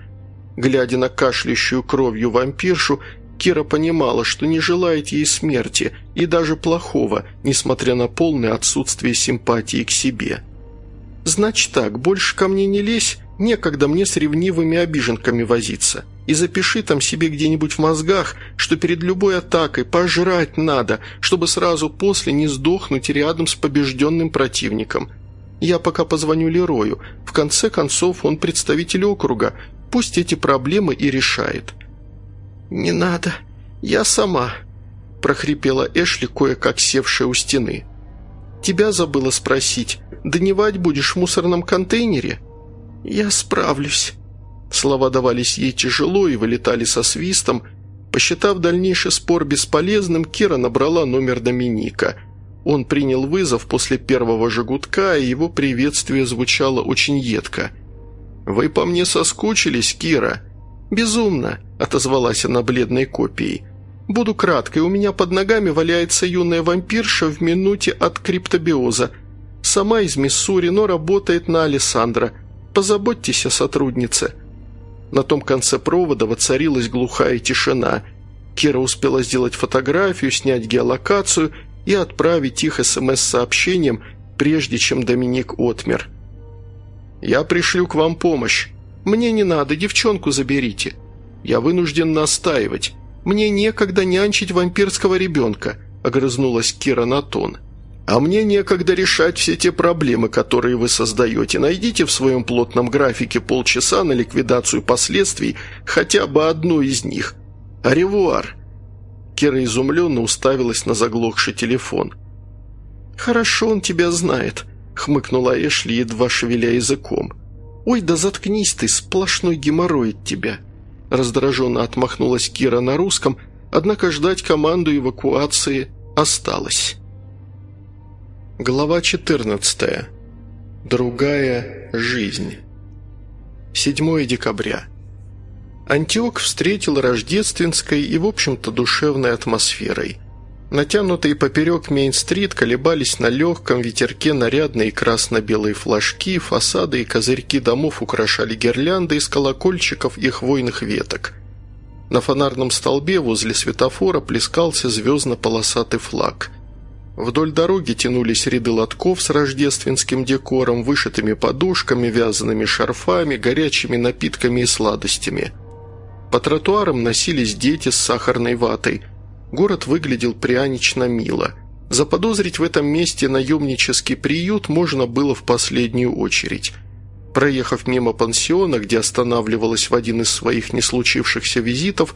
Глядя на кашляющую кровью вампиршу, Кира понимала, что не желает ей смерти и даже плохого, несмотря на полное отсутствие симпатии к себе. «Значит так, больше ко мне не лезь, некогда мне с ревнивыми обиженками возиться» и запиши там себе где-нибудь в мозгах, что перед любой атакой пожрать надо, чтобы сразу после не сдохнуть рядом с побежденным противником. Я пока позвоню Лерою. В конце концов, он представитель округа. Пусть эти проблемы и решает». «Не надо. Я сама», – прохрипела Эшли, кое-как севшая у стены. «Тебя забыла спросить. Дневать будешь в мусорном контейнере?» «Я справлюсь». Слова давались ей тяжело и вылетали со свистом. Посчитав дальнейший спор бесполезным, Кира набрала номер Доминика. Он принял вызов после первого же гудка, и его приветствие звучало очень едко. «Вы по мне соскучились, Кира?» «Безумно», – отозвалась она бледной копией. «Буду краткой, у меня под ногами валяется юная вампирша в минуте от криптобиоза. Сама из Миссури, но работает на Алессандро. Позаботьтесь о сотруднице». На том конце провода воцарилась глухая тишина. Кира успела сделать фотографию, снять геолокацию и отправить их СМС-сообщением, прежде чем Доминик отмер. «Я пришлю к вам помощь. Мне не надо, девчонку заберите. Я вынужден настаивать. Мне некогда нянчить вампирского ребенка», – огрызнулась Кира на тон. А мне некогда решать все те проблемы, которые вы создаете. Найдите в своем плотном графике полчаса на ликвидацию последствий хотя бы одной из них. Аревуар!» Кира изумленно уставилась на заглохший телефон. «Хорошо он тебя знает», — хмыкнула Эшли, едва шевеля языком. «Ой, да заткнись ты, сплошной геморрой от тебя!» Раздраженно отмахнулась Кира на русском, однако ждать команду эвакуации осталось. Глава 14. Другая жизнь. 7 декабря. Антиок встретил рождественской и, в общем-то, душевной атмосферой. Натянутые поперек Мейн-стрит колебались на легком ветерке нарядные красно-белые флажки, фасады и козырьки домов украшали гирлянды из колокольчиков и хвойных веток. На фонарном столбе возле светофора плескался звездно-полосатый флаг – Вдоль дороги тянулись ряды лотков с рождественским декором, вышитыми подушками, вязаными шарфами, горячими напитками и сладостями. По тротуарам носились дети с сахарной ватой. Город выглядел прянично мило. Заподозрить в этом месте наемнический приют можно было в последнюю очередь. Проехав мимо пансиона, где останавливалась в один из своих не случившихся визитов,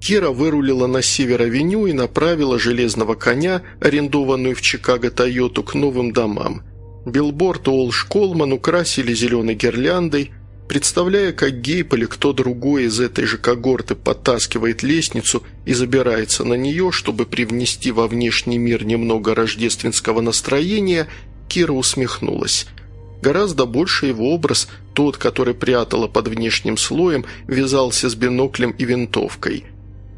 Кира вырулила на север-авеню и направила железного коня, арендованную в Чикаго «Тойоту», к новым домам. Билборд Уолш Колман украсили зеленой гирляндой, представляя, как Гейп или кто другой из этой же когорты подтаскивает лестницу и забирается на нее, чтобы привнести во внешний мир немного рождественского настроения, Кира усмехнулась. Гораздо больше его образ, тот, который прятала под внешним слоем, вязался с биноклем и винтовкой.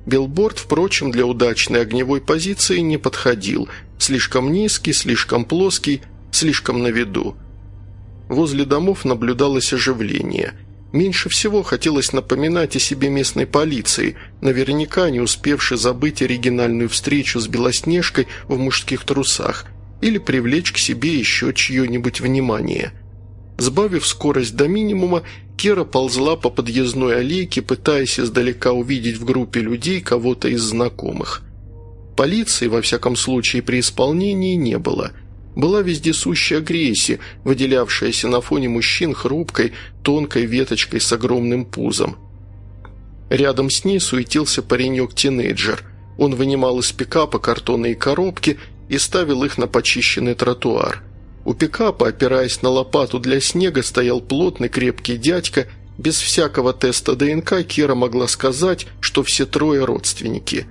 Билборд, впрочем, для удачной огневой позиции не подходил. Слишком низкий, слишком плоский, слишком на виду. Возле домов наблюдалось оживление. Меньше всего хотелось напоминать о себе местной полиции, наверняка не успевшей забыть оригинальную встречу с Белоснежкой в мужских трусах, или привлечь к себе еще чье-нибудь внимание. Сбавив скорость до минимума, Кера ползла по подъездной аллейке, пытаясь издалека увидеть в группе людей кого-то из знакомых. Полиции, во всяком случае, при исполнении не было. Была вездесущая агрессия, выделявшаяся на фоне мужчин хрупкой, тонкой веточкой с огромным пузом. Рядом с ней суетился паренек-тинейджер. Он вынимал из пикапа картонные коробки и ставил их на почищенный тротуар. У пикапа, опираясь на лопату для снега, стоял плотный крепкий дядька. Без всякого теста ДНК Кира могла сказать, что все трое родственники.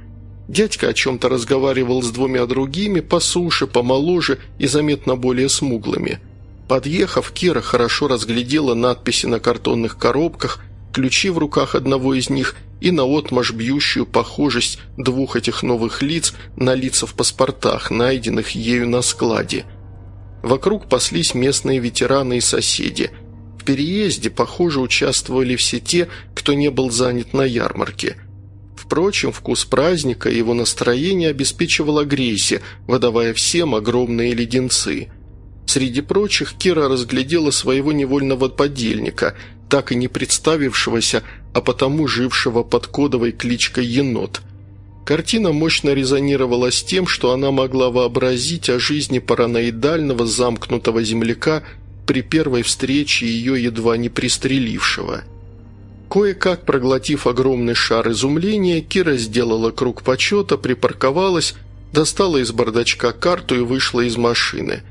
Дядька о чем-то разговаривал с двумя другими, по суше, помоложе и заметно более смуглыми. Подъехав, Кира хорошо разглядела надписи на картонных коробках, ключи в руках одного из них – и наотмашь бьющую похожесть двух этих новых лиц на лица в паспортах, найденных ею на складе. Вокруг паслись местные ветераны и соседи. В переезде, похоже, участвовали все те, кто не был занят на ярмарке. Впрочем, вкус праздника и его настроение обеспечивала Грейси, выдавая всем огромные леденцы – Среди прочих Кира разглядела своего невольного подельника, так и не представившегося, а потому жившего под кодовой кличкой «Енот». Картина мощно резонировала с тем, что она могла вообразить о жизни параноидального замкнутого земляка при первой встрече ее едва не пристрелившего. Кое-как проглотив огромный шар изумления, Кира сделала круг почета, припарковалась, достала из бардачка карту и вышла из машины.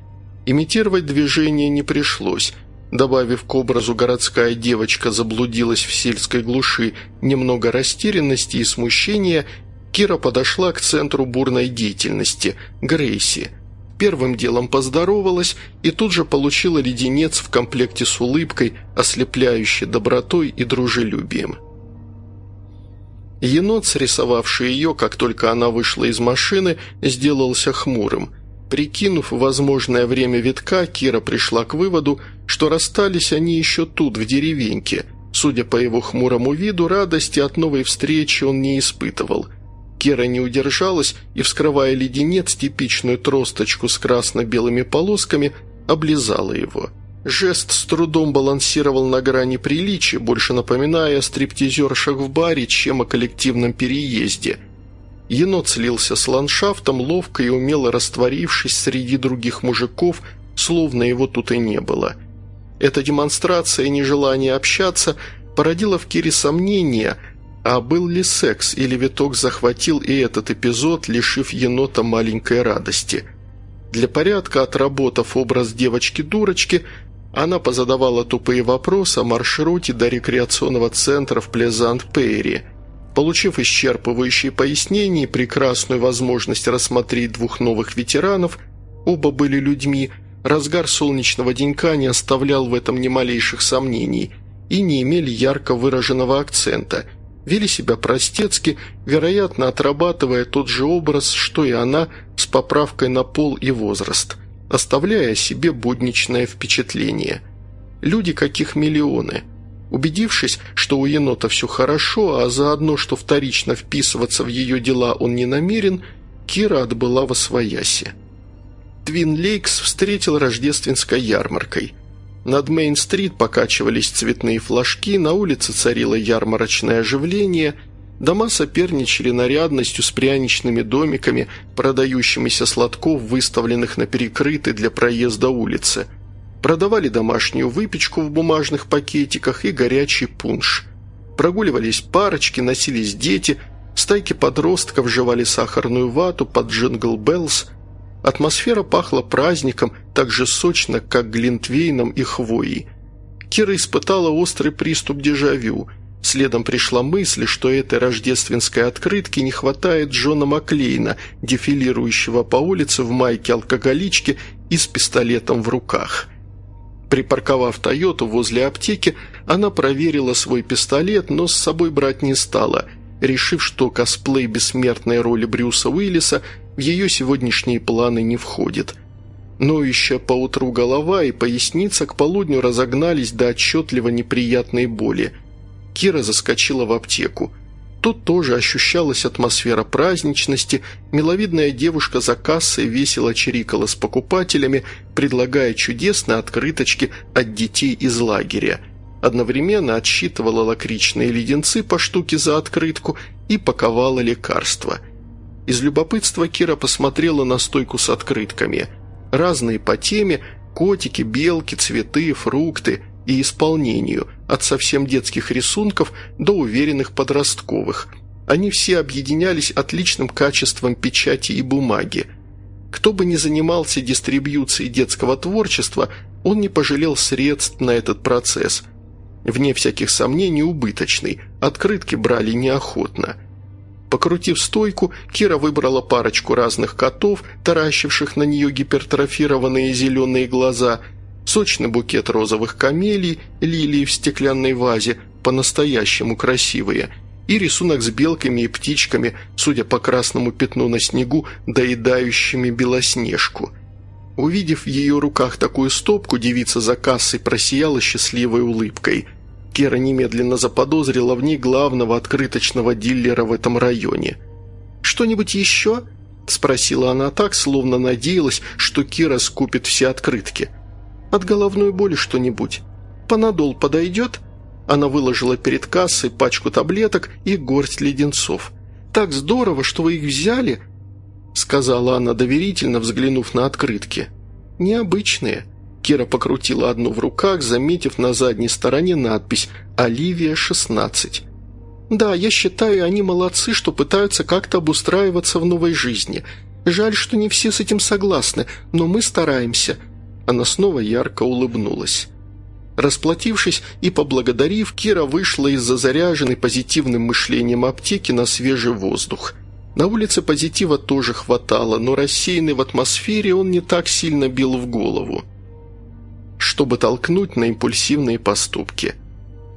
Имитировать движение не пришлось – Добавив к образу городская девочка заблудилась в сельской глуши немного растерянности и смущения, Кира подошла к центру бурной деятельности – Грейси. Первым делом поздоровалась и тут же получила леденец в комплекте с улыбкой, ослепляющей добротой и дружелюбием. Енот, срисовавший ее, как только она вышла из машины, сделался хмурым – Прикинув возможное время витка, Кира пришла к выводу, что расстались они еще тут, в деревеньке. Судя по его хмурому виду, радости от новой встречи он не испытывал. Кира не удержалась и, вскрывая леденец, типичную тросточку с красно-белыми полосками, облизала его. Жест с трудом балансировал на грани приличия, больше напоминая о стриптизершах в баре, чем о коллективном переезде – Енот слился с ландшафтом, ловко и умело растворившись среди других мужиков, словно его тут и не было. Эта демонстрация нежелания общаться породила в Кире сомнения, а был ли секс или виток захватил и этот эпизод, лишив енота маленькой радости. Для порядка, отработав образ девочки-дурочки, она позадавала тупые вопросы о маршруте до рекреационного центра в Плезант-Пейри – Получив исчерпывающие пояснения и прекрасную возможность рассмотреть двух новых ветеранов, оба были людьми, разгар солнечного денька не оставлял в этом ни малейших сомнений и не имели ярко выраженного акцента, вели себя простецки, вероятно, отрабатывая тот же образ, что и она, с поправкой на пол и возраст, оставляя себе будничное впечатление. Люди каких миллионы – Убедившись, что у енота все хорошо, а заодно, что вторично вписываться в ее дела он не намерен, Кира отбыла во свояси. Твин Лейкс встретил рождественской ярмаркой. Над Мейн-стрит покачивались цветные флажки, на улице царило ярмарочное оживление, дома соперничали нарядностью с пряничными домиками, продающимися с лотков, выставленных на перекрытой для проезда улице – Продавали домашнюю выпечку в бумажных пакетиках и горячий пунш. Прогуливались парочки, носились дети, стайки подростков жевали сахарную вату под Jingle Bells. Атмосфера пахла праздником, так же сочно, как глинтвейном и хвоей. Кира испытала острый приступ дежавю. Следом пришла мысль, что этой рождественской открытки не хватает Джона Маклейна, дефилирующего по улице в майке алкоголички и с пистолетом в руках. Припарковав «Тойоту» возле аптеки, она проверила свой пистолет, но с собой брать не стала, решив, что косплей бессмертной роли Брюса Уиллиса в ее сегодняшние планы не входит. Но еще поутру голова и поясница к полудню разогнались до отчетливо неприятной боли. Кира заскочила в аптеку. Тут тоже ощущалась атмосфера праздничности, миловидная девушка за кассой весело чирикала с покупателями, предлагая чудесные открыточки от детей из лагеря. Одновременно отсчитывала лакричные леденцы по штуке за открытку и паковала лекарства – из любопытства Кира посмотрела на стойку с открытками. Разные по теме – котики, белки, цветы, фрукты и исполнению, от совсем детских рисунков до уверенных подростковых. Они все объединялись отличным качеством печати и бумаги. Кто бы ни занимался дистрибьюцией детского творчества, он не пожалел средств на этот процесс. Вне всяких сомнений убыточный, открытки брали неохотно – Покрутив стойку, Кира выбрала парочку разных котов, таращивших на нее гипертрофированные зеленые глаза, сочный букет розовых камелий, лилии в стеклянной вазе, по-настоящему красивые, и рисунок с белками и птичками, судя по красному пятну на снегу, доедающими белоснежку. Увидев в ее руках такую стопку, девица за кассой просияла счастливой улыбкой – Кира немедленно заподозрила в ней главного открыточного диллера в этом районе. «Что-нибудь еще?» – спросила она так, словно надеялась, что Кира скупит все открытки. «От головной боли что-нибудь? Панадол подойдет?» Она выложила перед кассой пачку таблеток и горсть леденцов. «Так здорово, что вы их взяли!» – сказала она доверительно, взглянув на открытки. «Необычные», Кира покрутила одну в руках, заметив на задней стороне надпись «Оливия, 16». «Да, я считаю, они молодцы, что пытаются как-то обустраиваться в новой жизни. Жаль, что не все с этим согласны, но мы стараемся». Она снова ярко улыбнулась. Расплатившись и поблагодарив, Кира вышла из-за заряженной позитивным мышлением аптеки на свежий воздух. На улице позитива тоже хватало, но рассеянный в атмосфере он не так сильно бил в голову чтобы толкнуть на импульсивные поступки.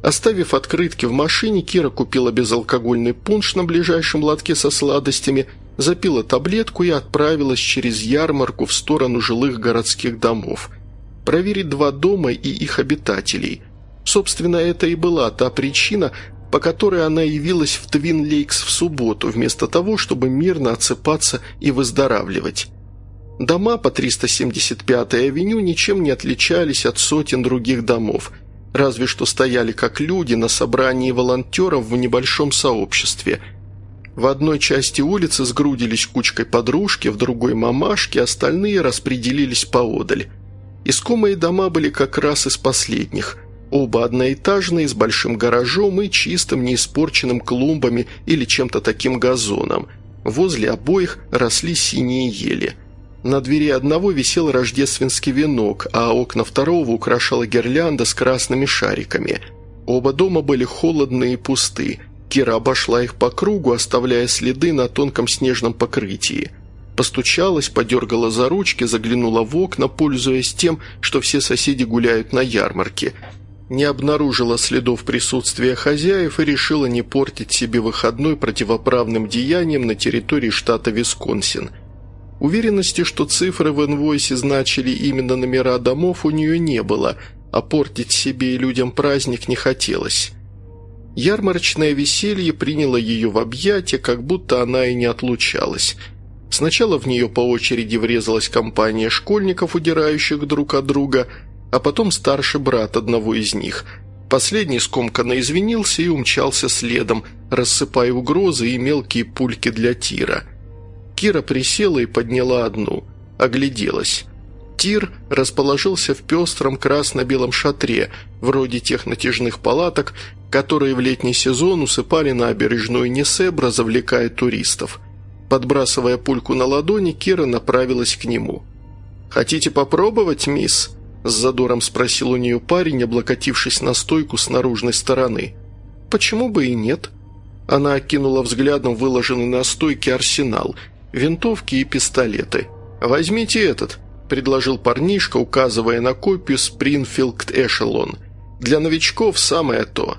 Оставив открытки в машине, Кира купила безалкогольный пунш на ближайшем лотке со сладостями, запила таблетку и отправилась через ярмарку в сторону жилых городских домов. Проверить два дома и их обитателей. Собственно, это и была та причина, по которой она явилась в Твин Лейкс в субботу, вместо того, чтобы мирно отсыпаться и выздоравливать. Дома по 375-й авеню ничем не отличались от сотен других домов, разве что стояли как люди на собрании волонтеров в небольшом сообществе. В одной части улицы сгрудились кучкой подружки, в другой – мамашки, остальные распределились поодаль. Искомые дома были как раз из последних – Оба одноэтажные, с большим гаражом и чистым, неиспорченным клумбами или чем-то таким газоном. Возле обоих росли синие ели. На двери одного висел рождественский венок, а окна второго украшала гирлянда с красными шариками. Оба дома были холодные и пусты. Кира обошла их по кругу, оставляя следы на тонком снежном покрытии. Постучалась, подергала за ручки, заглянула в окна, пользуясь тем, что все соседи гуляют на ярмарке. Не обнаружила следов присутствия хозяев и решила не портить себе выходной противоправным деянием на территории штата Висконсин – Уверенности, что цифры в инвойсе значили именно номера домов, у нее не было, а портить себе и людям праздник не хотелось. Ярмарочное веселье приняло ее в объятия, как будто она и не отлучалась. Сначала в нее по очереди врезалась компания школьников, удирающих друг от друга, а потом старший брат одного из них. Последний скомканно извинился и умчался следом, рассыпая угрозы и мелкие пульки для тира – Кира присела и подняла одну. Огляделась. Тир расположился в пестром красно-белом шатре, вроде тех натяжных палаток, которые в летний сезон усыпали набережную Несебра, завлекая туристов. Подбрасывая пульку на ладони, Кира направилась к нему. «Хотите попробовать, мисс?» – с задором спросил у нее парень, облокотившись на стойку с наружной стороны. «Почему бы и нет?» Она окинула взглядом выложенный на стойке арсенал, винтовки и пистолеты. «Возьмите этот», – предложил парнишка, указывая на копию Спрингфилд Эшелон. «Для новичков самое то».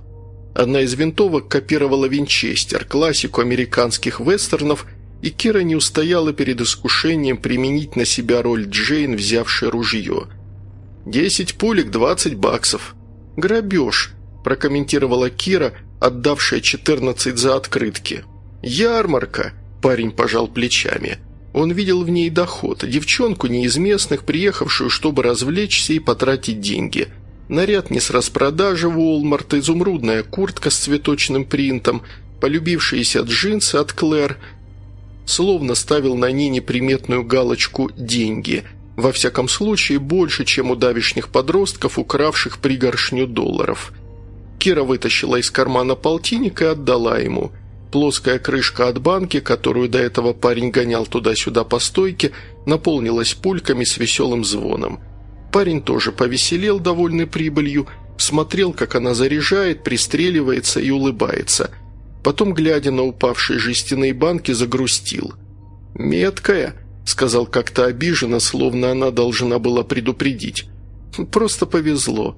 Одна из винтовок копировала Винчестер, классику американских вестернов, и Кира не устояла перед искушением применить на себя роль Джейн, взявшей ружье. «Десять пулек, двадцать баксов». «Грабеж», – прокомментировала Кира, отдавшая четырнадцать за открытки. «Ярмарка», – парень пожал плечами. Он видел в ней доход, девчонку не из местных, приехавшую, чтобы развлечься и потратить деньги – Наряд не с распродажи Уолмарт, изумрудная куртка с цветочным принтом, полюбившиеся джинсы от Клэр. Словно ставил на ней неприметную галочку «деньги». Во всяком случае, больше, чем у давишних подростков, укравших пригоршню долларов. Кира вытащила из кармана полтинник и отдала ему. Плоская крышка от банки, которую до этого парень гонял туда-сюда по стойке, наполнилась пульками с веселым звоном – Парень тоже повеселел, довольный прибылью, смотрел, как она заряжает, пристреливается и улыбается. Потом, глядя на упавшие жестяные банки, загрустил. «Меткая», — сказал как-то обиженно, словно она должна была предупредить. «Просто повезло».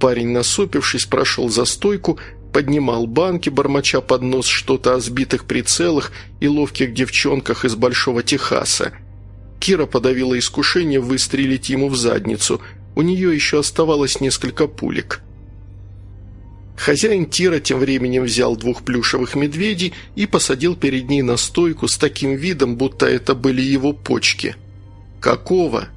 Парень, насупившись, прошел за стойку, поднимал банки, бормоча под нос что-то о сбитых прицелах и ловких девчонках из Большого Техаса – Кира подавила искушение выстрелить ему в задницу. У нее еще оставалось несколько пулек. Хозяин тира тем временем взял двух плюшевых медведей и посадил перед ней на стойку с таким видом, будто это были его почки. «Какого?»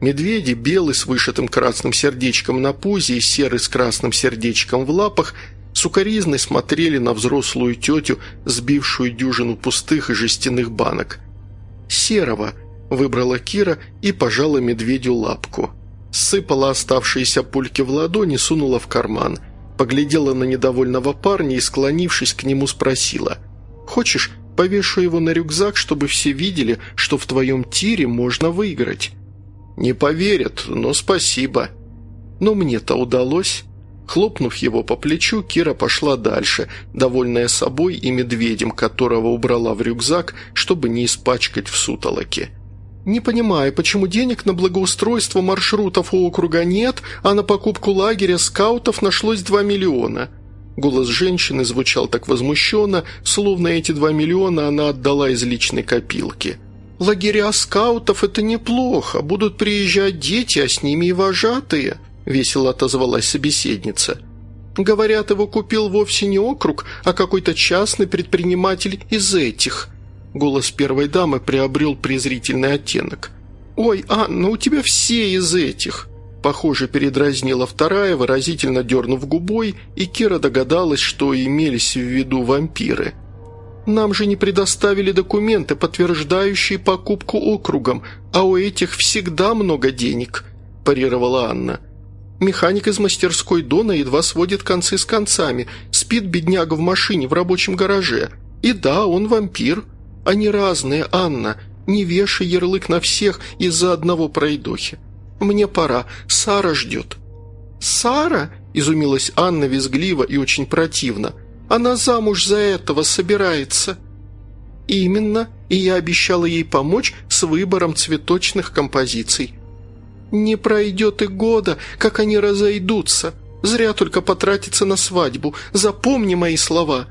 Медведи, белый с вышитым красным сердечком на пузе и серый с красным сердечком в лапах, сукоризной смотрели на взрослую тетю, сбившую дюжину пустых и жестяных банок. «Серого», Выбрала Кира и пожала медведю лапку. Сыпала оставшиеся пульки в ладони, сунула в карман. Поглядела на недовольного парня и, склонившись к нему, спросила. «Хочешь, повешу его на рюкзак, чтобы все видели, что в твоем тире можно выиграть?» «Не поверят, но спасибо». «Но мне-то удалось». Хлопнув его по плечу, Кира пошла дальше, довольная собой и медведем, которого убрала в рюкзак, чтобы не испачкать в сутолоке. «Не понимаю, почему денег на благоустройство маршрутов у округа нет, а на покупку лагеря скаутов нашлось 2 миллиона?» Голос женщины звучал так возмущенно, словно эти 2 миллиона она отдала из личной копилки. «Лагеря скаутов – это неплохо, будут приезжать дети, а с ними и вожатые», – весело отозвалась собеседница. «Говорят, его купил вовсе не округ, а какой-то частный предприниматель из этих». Голос первой дамы приобрел презрительный оттенок. «Ой, Анна, у тебя все из этих!» Похоже, передразнила вторая, выразительно дернув губой, и Кира догадалась, что имелись в виду вампиры. «Нам же не предоставили документы, подтверждающие покупку округом, а у этих всегда много денег», – парировала Анна. «Механик из мастерской Дона едва сводит концы с концами, спит бедняга в машине в рабочем гараже. И да, он вампир». Они разные, Анна. Не вешай ярлык на всех из-за одного пройдохи. Мне пора. Сара ждет». «Сара?» – изумилась Анна визгливо и очень противно. «Она замуж за этого собирается». «Именно, и я обещала ей помочь с выбором цветочных композиций». «Не пройдет и года, как они разойдутся. Зря только потратиться на свадьбу. Запомни мои слова».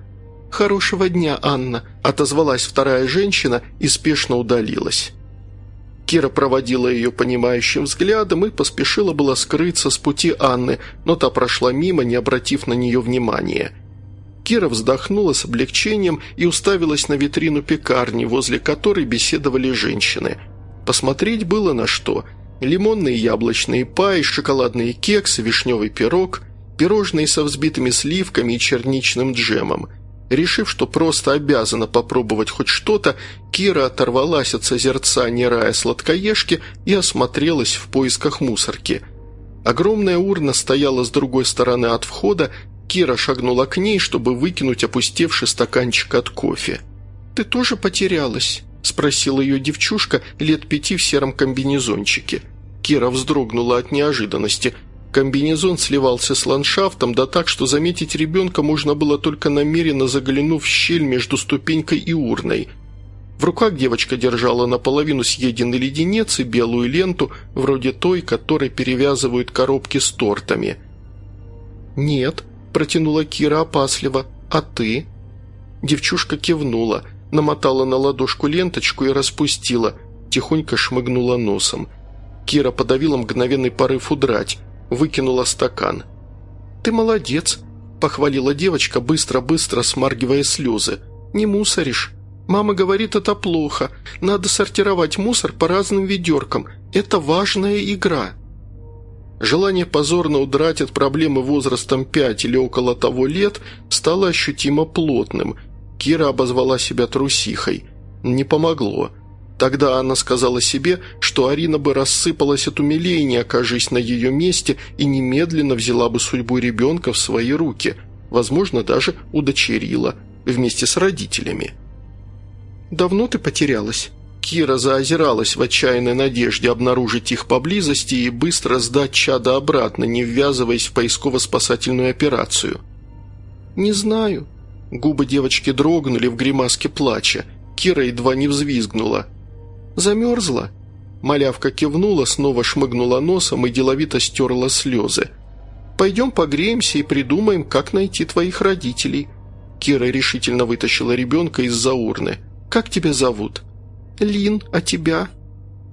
«Хорошего дня, Анна», – отозвалась вторая женщина и спешно удалилась. Кира проводила ее понимающим взглядом и поспешила было скрыться с пути Анны, но та прошла мимо, не обратив на нее внимания. Кира вздохнула с облегчением и уставилась на витрину пекарни, возле которой беседовали женщины. Посмотреть было на что. Лимонные яблочные паи, шоколадные кексы, вишневый пирог, пирожные со взбитыми сливками и черничным джемом – Решив, что просто обязана попробовать хоть что-то, Кира оторвалась от созерцания рая сладкоежки и осмотрелась в поисках мусорки. Огромная урна стояла с другой стороны от входа, Кира шагнула к ней, чтобы выкинуть опустевший стаканчик от кофе. ты тоже потерялась?» – спросила ее девчушка лет пяти в сером комбинезончике. Кира вздрогнула от неожиданности. Комбинезон сливался с ландшафтом, да так, что заметить ребенка можно было только намеренно заглянув в щель между ступенькой и урной. В руках девочка держала наполовину съеденный леденец и белую ленту, вроде той, которой перевязывают коробки с тортами. «Нет», – протянула Кира опасливо, – «а ты?» Девчушка кивнула, намотала на ладошку ленточку и распустила, тихонько шмыгнула носом. Кира подавила мгновенный порыв удрать, выкинула стакан. «Ты молодец», – похвалила девочка, быстро-быстро смаргивая слезы. «Не мусоришь». Мама говорит, это плохо. Надо сортировать мусор по разным ведеркам. Это важная игра». Желание позорно удрать от проблемы возрастом пять или около того лет стало ощутимо плотным. Кира обозвала себя трусихой. Не помогло. Тогда она сказала себе, что Арина бы рассыпалась от умиления, окажись на ее месте, и немедленно взяла бы судьбу ребенка в свои руки, возможно, даже удочерила, вместе с родителями. «Давно ты потерялась?» Кира заозиралась в отчаянной надежде обнаружить их поблизости и быстро сдать чада обратно, не ввязываясь в поисково-спасательную операцию. «Не знаю». Губы девочки дрогнули в гримаске плача. Кира едва не взвизгнула. «Замерзла?» Малявка кивнула, снова шмыгнула носом и деловито стерла слезы. «Пойдем погреемся и придумаем, как найти твоих родителей». Кира решительно вытащила ребенка из-за урны. «Как тебя зовут?» «Лин, а тебя?»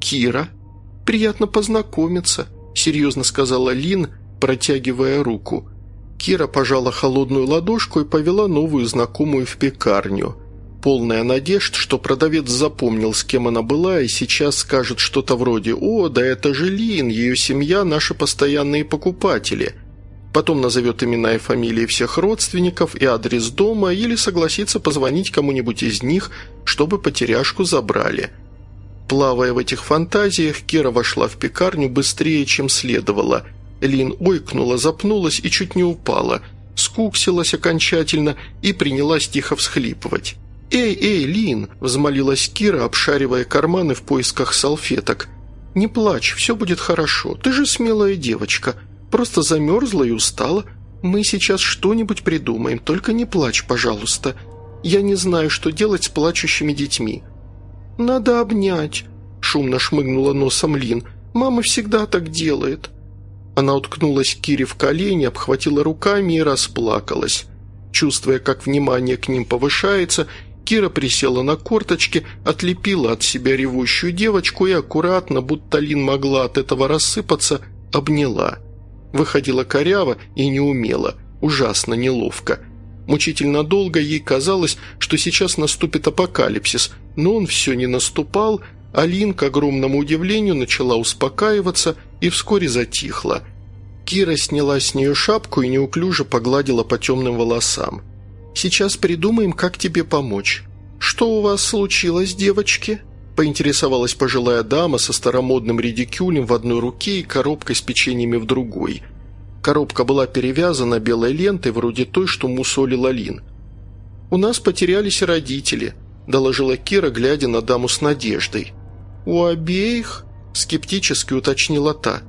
«Кира». «Приятно познакомиться», – серьезно сказала Лин, протягивая руку. Кира пожала холодную ладошку и повела новую знакомую в пекарню. Полная надежд, что продавец запомнил, с кем она была, и сейчас скажет что-то вроде «О, да это же Лин, ее семья – наши постоянные покупатели», потом назовет имена и фамилии всех родственников и адрес дома или согласится позвонить кому-нибудь из них, чтобы потеряшку забрали. Плавая в этих фантазиях, Кира вошла в пекарню быстрее, чем следовало. Лин ойкнула, запнулась и чуть не упала, скуксилась окончательно и принялась тихо всхлипывать. «Эй, эй, Лин!» – взмолилась Кира, обшаривая карманы в поисках салфеток. «Не плачь, все будет хорошо, ты же смелая девочка. Просто замерзла и устала. Мы сейчас что-нибудь придумаем, только не плачь, пожалуйста. Я не знаю, что делать с плачущими детьми». «Надо обнять», – шумно шмыгнула носом Лин. «Мама всегда так делает». Она уткнулась Кире в колени, обхватила руками и расплакалась. Чувствуя, как внимание к ним повышается, Кира присела на корточки, отлепила от себя ревущую девочку и аккуратно, будто Лин могла от этого рассыпаться, обняла. Выходила коряво и неумело, ужасно неловко. Мучительно долго ей казалось, что сейчас наступит апокалипсис, но он все не наступал, а Лин, к огромному удивлению, начала успокаиваться и вскоре затихла. Кира сняла с нее шапку и неуклюже погладила по темным волосам. «Сейчас придумаем, как тебе помочь. Что у вас случилось, девочки?» поинтересовалась пожилая дама со старомодным редикюлем в одной руке и коробкой с печеньями в другой. Коробка была перевязана белой лентой, вроде той, что мусолила Лин. «У нас потерялись родители», – доложила Кира, глядя на даму с надеждой. «У обеих?» – скептически уточнила та.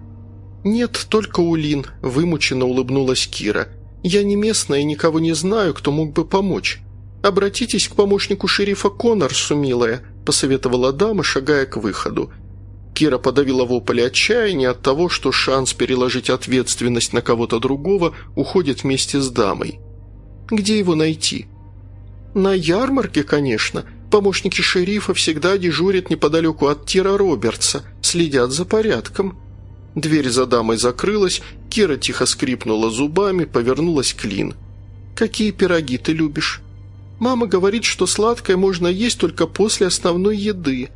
«Нет, только у Лин», – вымученно улыбнулась Кира. «Я не местная и никого не знаю, кто мог бы помочь. Обратитесь к помощнику шерифа Коннорсу, милая», – посоветовала дама, шагая к выходу. Кира подавила вопль отчаяния от того, что шанс переложить ответственность на кого-то другого уходит вместе с дамой. «Где его найти?» «На ярмарке, конечно. Помощники шерифа всегда дежурят неподалеку от Тира Робертса, следят за порядком». Дверь за дамой закрылась, Кира тихо скрипнула зубами, повернулась к Лин. «Какие пироги ты любишь?» Мама говорит, что сладкое можно есть только после основной еды.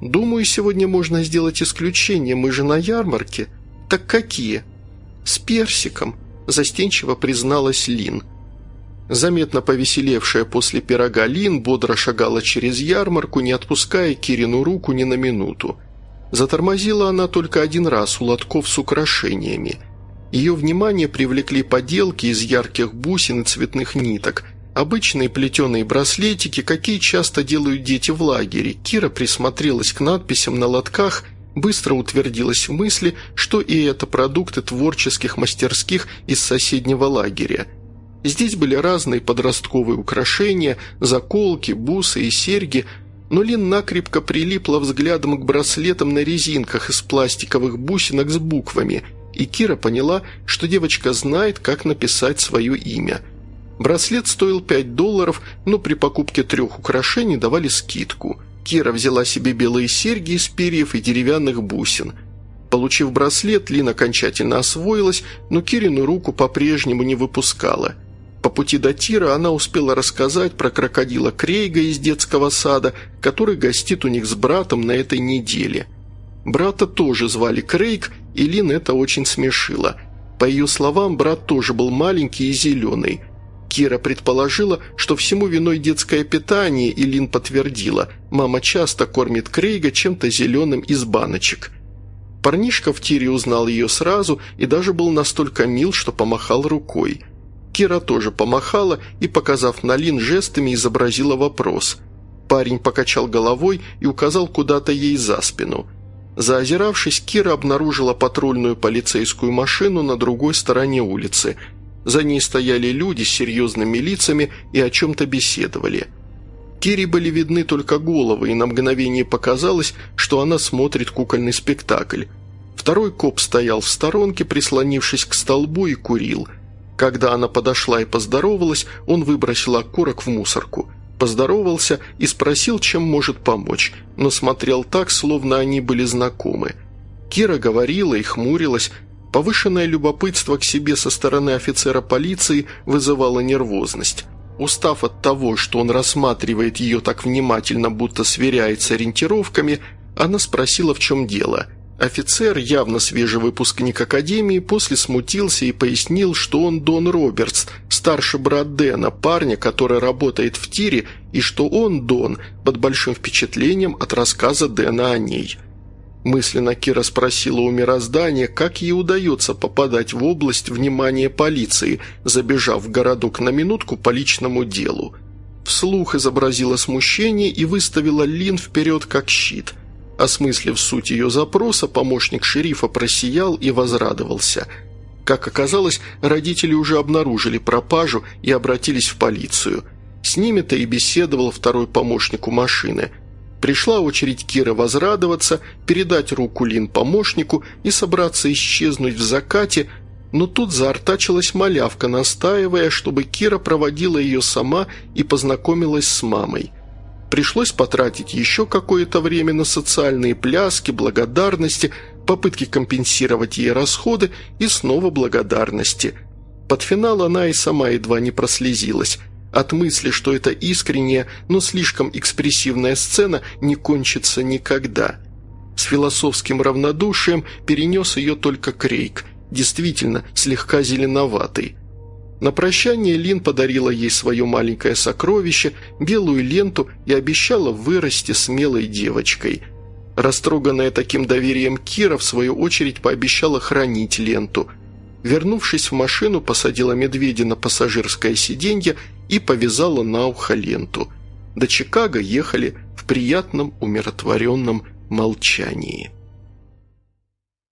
Думаю, сегодня можно сделать исключение, мы же на ярмарке. Так какие? С персиком, застенчиво призналась Лин. Заметно повеселевшая после пирога Лин бодро шагала через ярмарку, не отпуская Кирину руку ни на минуту. Затормозила она только один раз у лотков с украшениями. Ее внимание привлекли поделки из ярких бусин и цветных ниток – Обычные плетеные браслетики, какие часто делают дети в лагере. Кира присмотрелась к надписям на лотках, быстро утвердилась в мысли, что и это продукты творческих мастерских из соседнего лагеря. Здесь были разные подростковые украшения, заколки, бусы и серьги, но Лин накрепко прилипла взглядом к браслетам на резинках из пластиковых бусинок с буквами, и Кира поняла, что девочка знает, как написать свое имя – Браслет стоил 5 долларов, но при покупке трех украшений давали скидку. Кира взяла себе белые серьги из перьев и деревянных бусин. Получив браслет, Лин окончательно освоилась, но Кирину руку по-прежнему не выпускала. По пути до Тира она успела рассказать про крокодила Крейга из детского сада, который гостит у них с братом на этой неделе. Брата тоже звали Крейг, и Лин это очень смешило. По ее словам, брат тоже был маленький и зеленый – Кира предположила, что всему виной детское питание, и Лин подтвердила. Мама часто кормит Крейга чем-то зеленым из баночек. Парнишка в тире узнал ее сразу и даже был настолько мил, что помахал рукой. Кира тоже помахала и, показав на Лин жестами, изобразила вопрос. Парень покачал головой и указал куда-то ей за спину. Заозиравшись, Кира обнаружила патрульную полицейскую машину на другой стороне улицы – за ней стояли люди с серьезными лицами и о чем-то беседовали. Кире были видны только головы, и на мгновение показалось, что она смотрит кукольный спектакль. Второй коп стоял в сторонке, прислонившись к столбу и курил. Когда она подошла и поздоровалась, он выбросил окурок в мусорку. Поздоровался и спросил, чем может помочь, но смотрел так, словно они были знакомы. Кира говорила и хмурилась, Повышенное любопытство к себе со стороны офицера полиции вызывало нервозность. Устав от того, что он рассматривает ее так внимательно, будто сверяется ориентировками, она спросила, в чем дело. Офицер, явно свежий выпускник академии, после смутился и пояснил, что он Дон Робертс, старший брат Дэна, парня, который работает в тире, и что он, Дон, под большим впечатлением от рассказа Дэна о ней – Мысленно Кира спросила у мироздания, как ей удается попадать в область внимания полиции, забежав в городок на минутку по личному делу. Вслух изобразила смущение и выставила Лин вперед как щит. Осмыслив суть ее запроса, помощник шерифа просиял и возрадовался. Как оказалось, родители уже обнаружили пропажу и обратились в полицию. С ними-то и беседовал второй помощник у машины – Пришла очередь Кира возрадоваться, передать руку Лин помощнику и собраться исчезнуть в закате, но тут заортачилась малявка, настаивая, чтобы Кира проводила ее сама и познакомилась с мамой. Пришлось потратить еще какое-то время на социальные пляски, благодарности, попытки компенсировать ей расходы и снова благодарности. Под финал она и сама едва не прослезилась – от мысли, что эта искренняя, но слишком экспрессивная сцена не кончится никогда. С философским равнодушием перенес ее только Крейг, действительно слегка зеленоватый. На прощание Лин подарила ей свое маленькое сокровище, белую ленту и обещала вырасти смелой девочкой. Растроганная таким доверием Кира, в свою очередь, пообещала хранить ленту – Вернувшись в машину, посадила медведя на пассажирское сиденье и повязала на ухо ленту. До Чикаго ехали в приятном умиротворенном молчании.